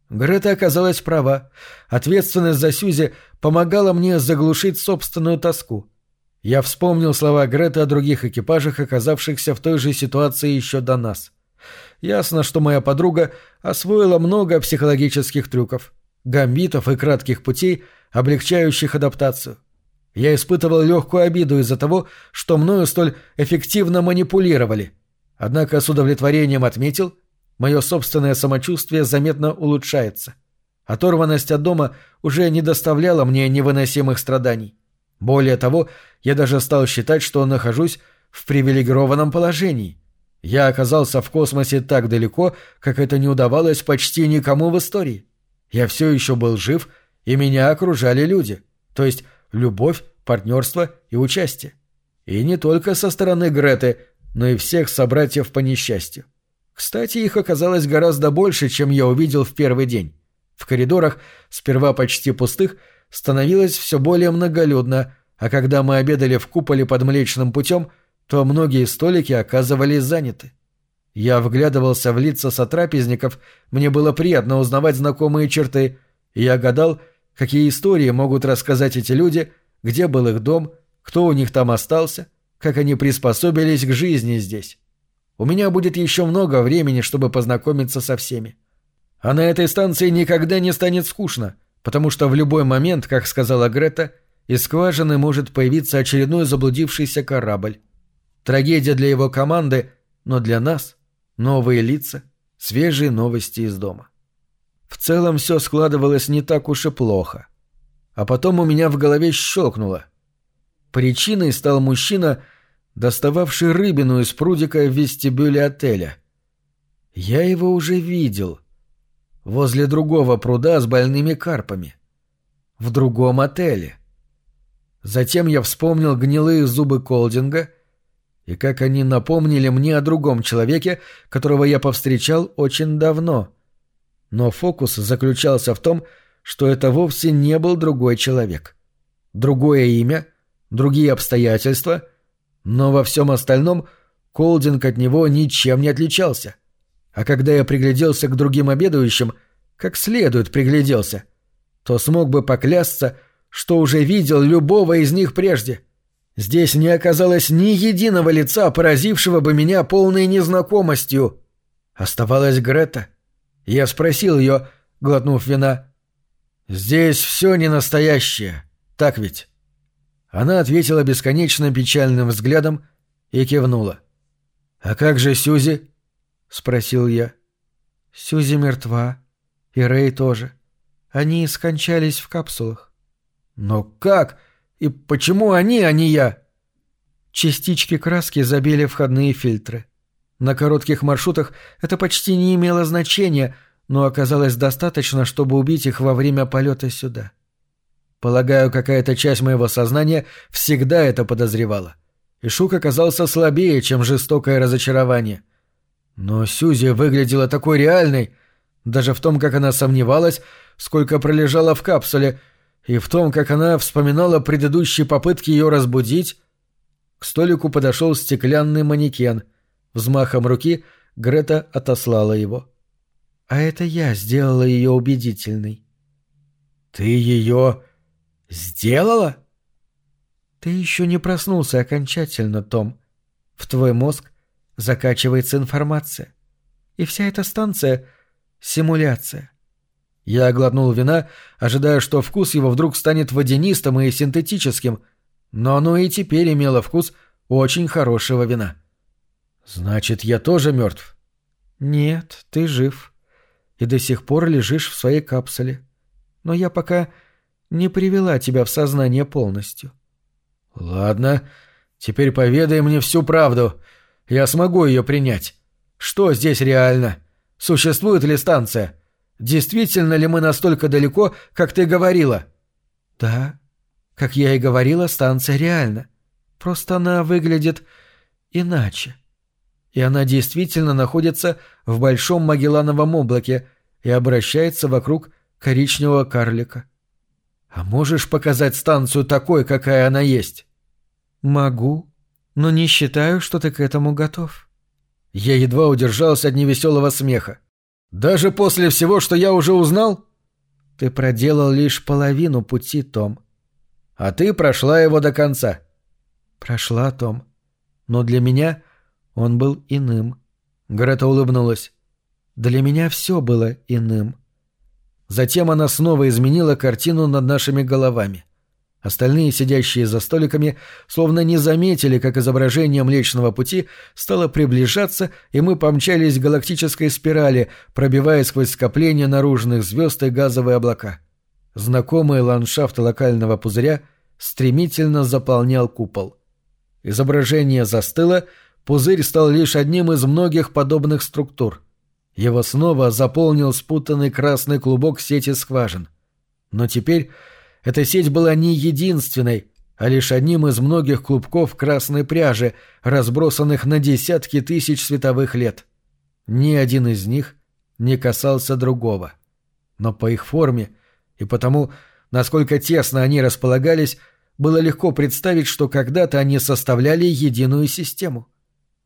Грета оказалась права. Ответственность за Сюзи помогала мне заглушить собственную тоску. Я вспомнил слова Греты о других экипажах, оказавшихся в той же ситуации еще до нас. Ясно, что моя подруга освоила много психологических трюков, гамбитов и кратких путей, облегчающих адаптацию. Я испытывал легкую обиду из-за того, что мною столь эффективно манипулировали. Однако с удовлетворением отметил, Мое собственное самочувствие заметно улучшается. Оторванность от дома уже не доставляла мне невыносимых страданий. Более того, я даже стал считать, что нахожусь в привилегированном положении. Я оказался в космосе так далеко, как это не удавалось почти никому в истории. Я все еще был жив, и меня окружали люди, то есть любовь, партнерство и участие. И не только со стороны Греты, но и всех собратьев по несчастью. Кстати, их оказалось гораздо больше, чем я увидел в первый день. В коридорах, сперва почти пустых, становилось все более многолюдно, а когда мы обедали в куполе под Млечным путем, то многие столики оказывались заняты. Я вглядывался в лица сотрапезников, мне было приятно узнавать знакомые черты, и я гадал, какие истории могут рассказать эти люди, где был их дом, кто у них там остался, как они приспособились к жизни здесь. У меня будет еще много времени, чтобы познакомиться со всеми. А на этой станции никогда не станет скучно, потому что в любой момент, как сказала Грета, из скважины может появиться очередной заблудившийся корабль. Трагедия для его команды, но для нас — новые лица, свежие новости из дома. В целом все складывалось не так уж и плохо. А потом у меня в голове щелкнуло. Причиной стал мужчина — достававший рыбину из прудика в вестибюле отеля. Я его уже видел. Возле другого пруда с больными карпами. В другом отеле. Затем я вспомнил гнилые зубы Колдинга и как они напомнили мне о другом человеке, которого я повстречал очень давно. Но фокус заключался в том, что это вовсе не был другой человек. другое имя, другие обстоятельства, но во всем остальном Колдинг от него ничем не отличался. А когда я пригляделся к другим обедающим, как следует пригляделся, то смог бы поклясться, что уже видел любого из них прежде. Здесь не оказалось ни единого лица, поразившего бы меня полной незнакомостью. Оставалась Грета. Я спросил ее, глотнув вина, «Здесь все не настоящее, так ведь?» Она ответила бесконечно печальным взглядом и кивнула. «А как же Сюзи?» — спросил я. «Сюзи мертва. И Рэй тоже. Они скончались в капсулах». «Но как? И почему они, а не я?» Частички краски забили входные фильтры. На коротких маршрутах это почти не имело значения, но оказалось достаточно, чтобы убить их во время полета сюда. Полагаю, какая-то часть моего сознания всегда это подозревала. И Шук оказался слабее, чем жестокое разочарование. Но Сюзи выглядела такой реальной, даже в том, как она сомневалась, сколько пролежала в капсуле, и в том, как она вспоминала предыдущие попытки ее разбудить. К столику подошел стеклянный манекен. Взмахом руки Грета отослала его. А это я сделала ее убедительной. «Ты ее сделала?» «Ты еще не проснулся окончательно, Том. В твой мозг закачивается информация. И вся эта станция — симуляция. Я оглотнул вина, ожидая, что вкус его вдруг станет водянистым и синтетическим, но оно и теперь имело вкус очень хорошего вина. «Значит, я тоже мертв?» «Нет, ты жив. И до сих пор лежишь в своей капсуле. Но я пока не привела тебя в сознание полностью». «Ладно, теперь поведай мне всю правду. Я смогу ее принять. Что здесь реально? Существует ли станция?» Действительно ли мы настолько далеко, как ты говорила? Да, как я и говорила, станция реальна. Просто она выглядит иначе. И она действительно находится в Большом Магеллановом облаке и обращается вокруг коричневого карлика. А можешь показать станцию такой, какая она есть? Могу, но не считаю, что ты к этому готов. Я едва удержался от невеселого смеха. Даже после всего, что я уже узнал? Ты проделал лишь половину пути, Том. А ты прошла его до конца. Прошла, Том. Но для меня он был иным. Грета улыбнулась. Для меня все было иным. Затем она снова изменила картину над нашими головами. Остальные, сидящие за столиками, словно не заметили, как изображение Млечного Пути стало приближаться, и мы помчались к галактической спирали, пробивая сквозь скопление наружных звезд и газовые облака. Знакомый ландшафт локального пузыря стремительно заполнял купол. Изображение застыло, пузырь стал лишь одним из многих подобных структур. Его снова заполнил спутанный красный клубок сети скважин. Но теперь эта сеть была не единственной, а лишь одним из многих клубков красной пряжи, разбросанных на десятки тысяч световых лет. Ни один из них не касался другого. Но по их форме и потому, насколько тесно они располагались, было легко представить, что когда-то они составляли единую систему.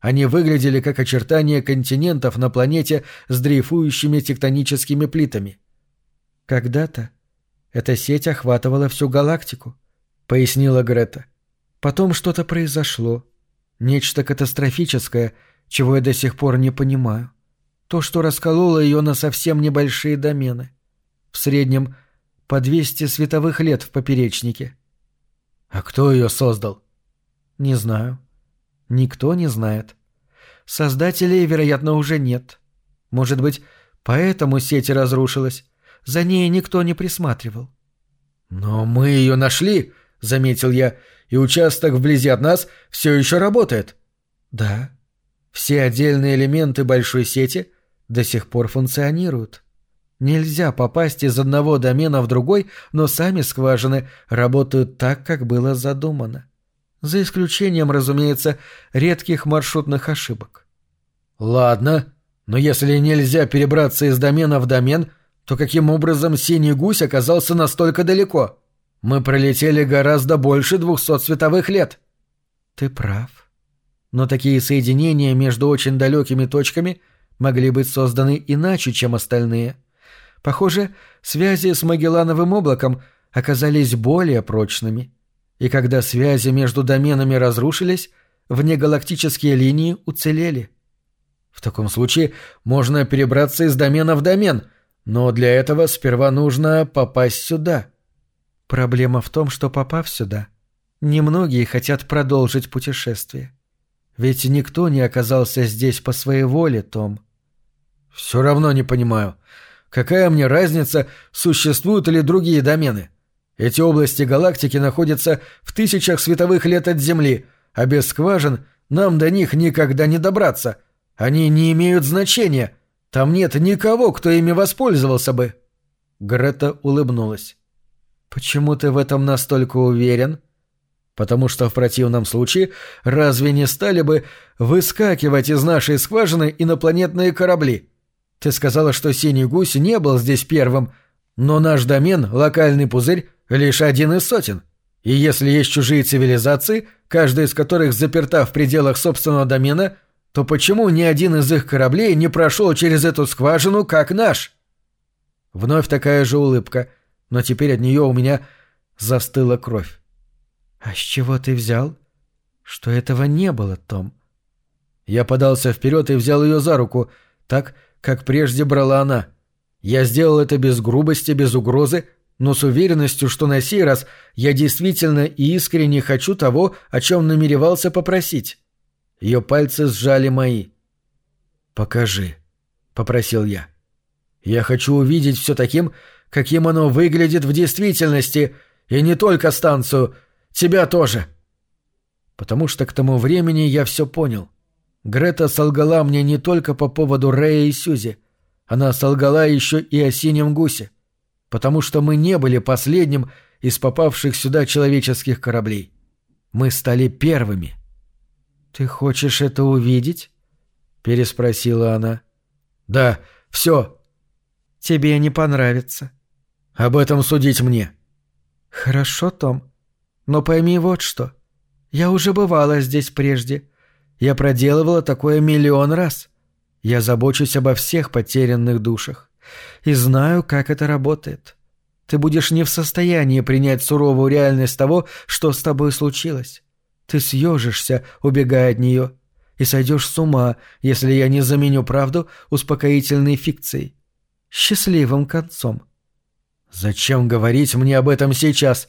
Они выглядели как очертания континентов на планете с дрейфующими тектоническими плитами. Когда-то эта сеть охватывала всю галактику, пояснила Грета. Потом что-то произошло. Нечто катастрофическое, чего я до сих пор не понимаю. То, что раскололо ее на совсем небольшие домены. В среднем по 200 световых лет в поперечнике. А кто ее создал? Не знаю. Никто не знает. Создателей, вероятно, уже нет. Может быть, поэтому сеть разрушилась. За ней никто не присматривал. «Но мы ее нашли», — заметил я, — «и участок вблизи от нас все еще работает». «Да. Все отдельные элементы большой сети до сих пор функционируют. Нельзя попасть из одного домена в другой, но сами скважины работают так, как было задумано. За исключением, разумеется, редких маршрутных ошибок». «Ладно, но если нельзя перебраться из домена в домен, то каким образом синий гусь оказался настолько далеко? Мы пролетели гораздо больше двухсот световых лет. Ты прав. Но такие соединения между очень далекими точками могли быть созданы иначе, чем остальные. Похоже, связи с Магеллановым облаком оказались более прочными. И когда связи между доменами разрушились, внегалактические линии уцелели. В таком случае можно перебраться из домена в домен, но для этого сперва нужно попасть сюда. Проблема в том, что попав сюда, немногие хотят продолжить путешествие. Ведь никто не оказался здесь по своей воле, Том. Все равно не понимаю. Какая мне разница, существуют ли другие домены? Эти области галактики находятся в тысячах световых лет от Земли, а без скважин нам до них никогда не добраться. Они не имеют значения. Там нет никого, кто ими воспользовался бы. Грета улыбнулась. Почему ты в этом настолько уверен? Потому что в противном случае разве не стали бы выскакивать из нашей скважины инопланетные корабли? Ты сказала, что синий гусь не был здесь первым, но наш домен, локальный пузырь, лишь один из сотен. И если есть чужие цивилизации, каждая из которых заперта в пределах собственного домена, то почему ни один из их кораблей не прошел через эту скважину, как наш? Вновь такая же улыбка, но теперь от нее у меня застыла кровь. «А с чего ты взял?» «Что этого не было, Том?» Я подался вперед и взял ее за руку, так, как прежде брала она. Я сделал это без грубости, без угрозы, но с уверенностью, что на сей раз я действительно и искренне хочу того, о чем намеревался попросить. Ее пальцы сжали мои. «Покажи», — попросил я. «Я хочу увидеть все таким, каким оно выглядит в действительности, и не только станцию, тебя тоже». Потому что к тому времени я все понял — Грета солгала мне не только по поводу Рэя и Сюзи. Она солгала еще и о синем гусе. Потому что мы не были последним из попавших сюда человеческих кораблей. Мы стали первыми. «Ты хочешь это увидеть?» — переспросила она. «Да, все». «Тебе не понравится». «Об этом судить мне». «Хорошо, Том. Но пойми вот что. Я уже бывала здесь прежде» Я проделывала такое миллион раз. Я забочусь обо всех потерянных душах. И знаю, как это работает. Ты будешь не в состоянии принять суровую реальность того, что с тобой случилось. Ты съежишься, убегая от нее, и сойдешь с ума, если я не заменю правду успокоительной фикцией. Счастливым концом. Зачем говорить мне об этом сейчас?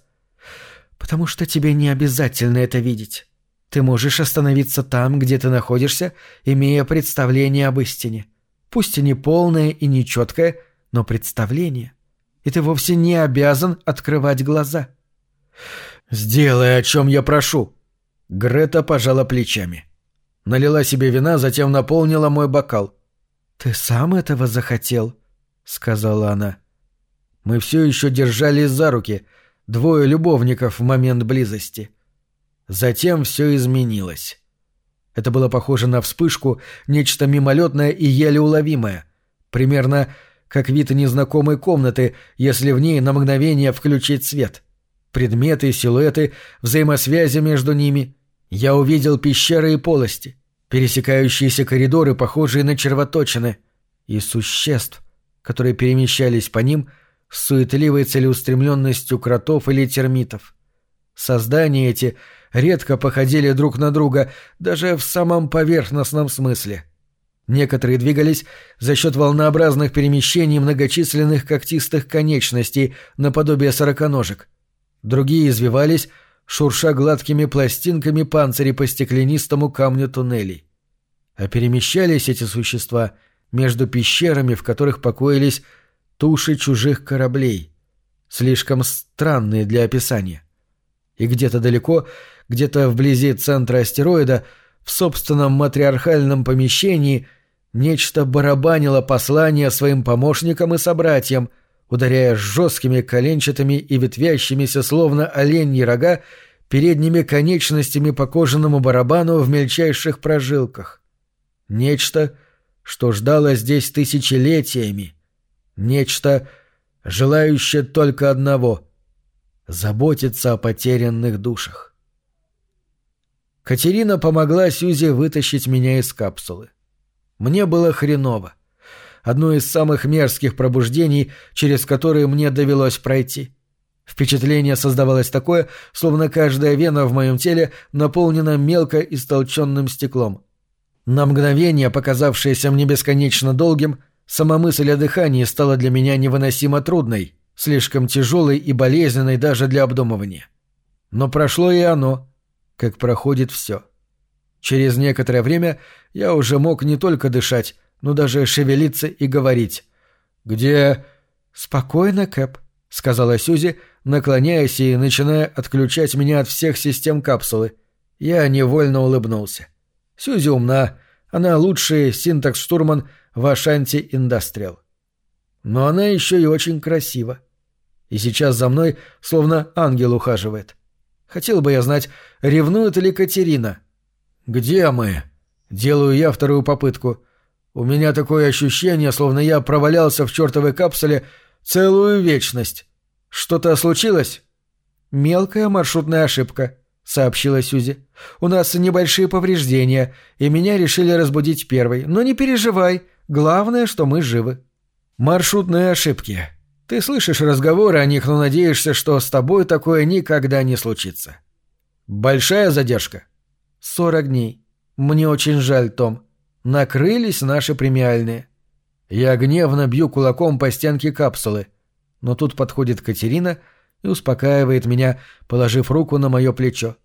Потому что тебе не обязательно это видеть. Ты можешь остановиться там, где ты находишься, имея представление об истине. Пусть и не полное и не четкое, но представление. И ты вовсе не обязан открывать глаза. «Сделай, о чем я прошу!» Грета пожала плечами. Налила себе вина, затем наполнила мой бокал. «Ты сам этого захотел?» — сказала она. Мы все еще держались за руки, двое любовников в момент близости — Затем все изменилось. Это было похоже на вспышку, нечто мимолетное и еле уловимое. Примерно как вид незнакомой комнаты, если в ней на мгновение включить свет. Предметы, силуэты, взаимосвязи между ними. Я увидел пещеры и полости, пересекающиеся коридоры, похожие на червоточины, и существ, которые перемещались по ним с суетливой целеустремленностью кротов или термитов. Создания эти — редко походили друг на друга, даже в самом поверхностном смысле. Некоторые двигались за счет волнообразных перемещений многочисленных когтистых конечностей наподобие сороконожек. Другие извивались, шурша гладкими пластинками панцирей по стеклянистому камню туннелей. А перемещались эти существа между пещерами, в которых покоились туши чужих кораблей, слишком странные для описания. И где-то далеко где-то вблизи центра астероида, в собственном матриархальном помещении, нечто барабанило послание своим помощникам и собратьям, ударяя жесткими коленчатыми и ветвящимися, словно оленьи рога, передними конечностями по кожаному барабану в мельчайших прожилках. Нечто, что ждало здесь тысячелетиями. Нечто, желающее только одного — заботиться о потерянных душах. Катерина помогла Сюзе вытащить меня из капсулы. Мне было хреново. Одно из самых мерзких пробуждений, через которые мне довелось пройти. Впечатление создавалось такое, словно каждая вена в моем теле наполнена мелко истолченным стеклом. На мгновение, показавшееся мне бесконечно долгим, сама мысль о дыхании стала для меня невыносимо трудной, слишком тяжелой и болезненной даже для обдумывания. Но прошло и оно, как проходит все. Через некоторое время я уже мог не только дышать, но даже шевелиться и говорить. «Где...» «Спокойно, Кэп», — сказала Сюзи, наклоняясь и начиная отключать меня от всех систем капсулы. Я невольно улыбнулся. Сюзи умна, она лучший синтакс-штурман в Ашанти Индастриал. Но она еще и очень красива. И сейчас за мной словно ангел ухаживает. Хотел бы я знать, ревнует ли Катерина. «Где мы?» Делаю я вторую попытку. У меня такое ощущение, словно я провалялся в чертовой капсуле целую вечность. Что-то случилось? Мелкая маршрутная ошибка, сообщила Сюзи. У нас небольшие повреждения, и меня решили разбудить первой. Но не переживай, главное, что мы живы. Маршрутные ошибки. Ты слышишь разговоры о них, но надеешься, что с тобой такое никогда не случится. Большая задержка. Сорок дней. Мне очень жаль, Том. Накрылись наши премиальные. Я гневно бью кулаком по стенке капсулы, но тут подходит Катерина и успокаивает меня, положив руку на мое плечо.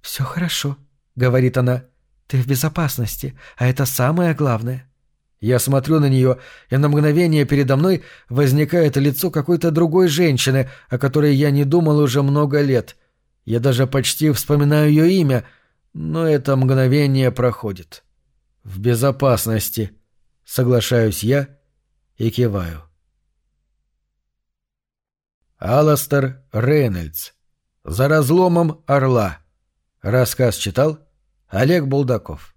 «Все хорошо», — говорит она. «Ты в безопасности, а это самое главное». Я смотрю на нее, и на мгновение передо мной возникает лицо какой-то другой женщины, о которой я не думал уже много лет. Я даже почти вспоминаю ее имя, но это мгновение проходит. В безопасности, соглашаюсь я и киваю. Аластер Рейнольдс. За разломом орла. Рассказ читал Олег Булдаков.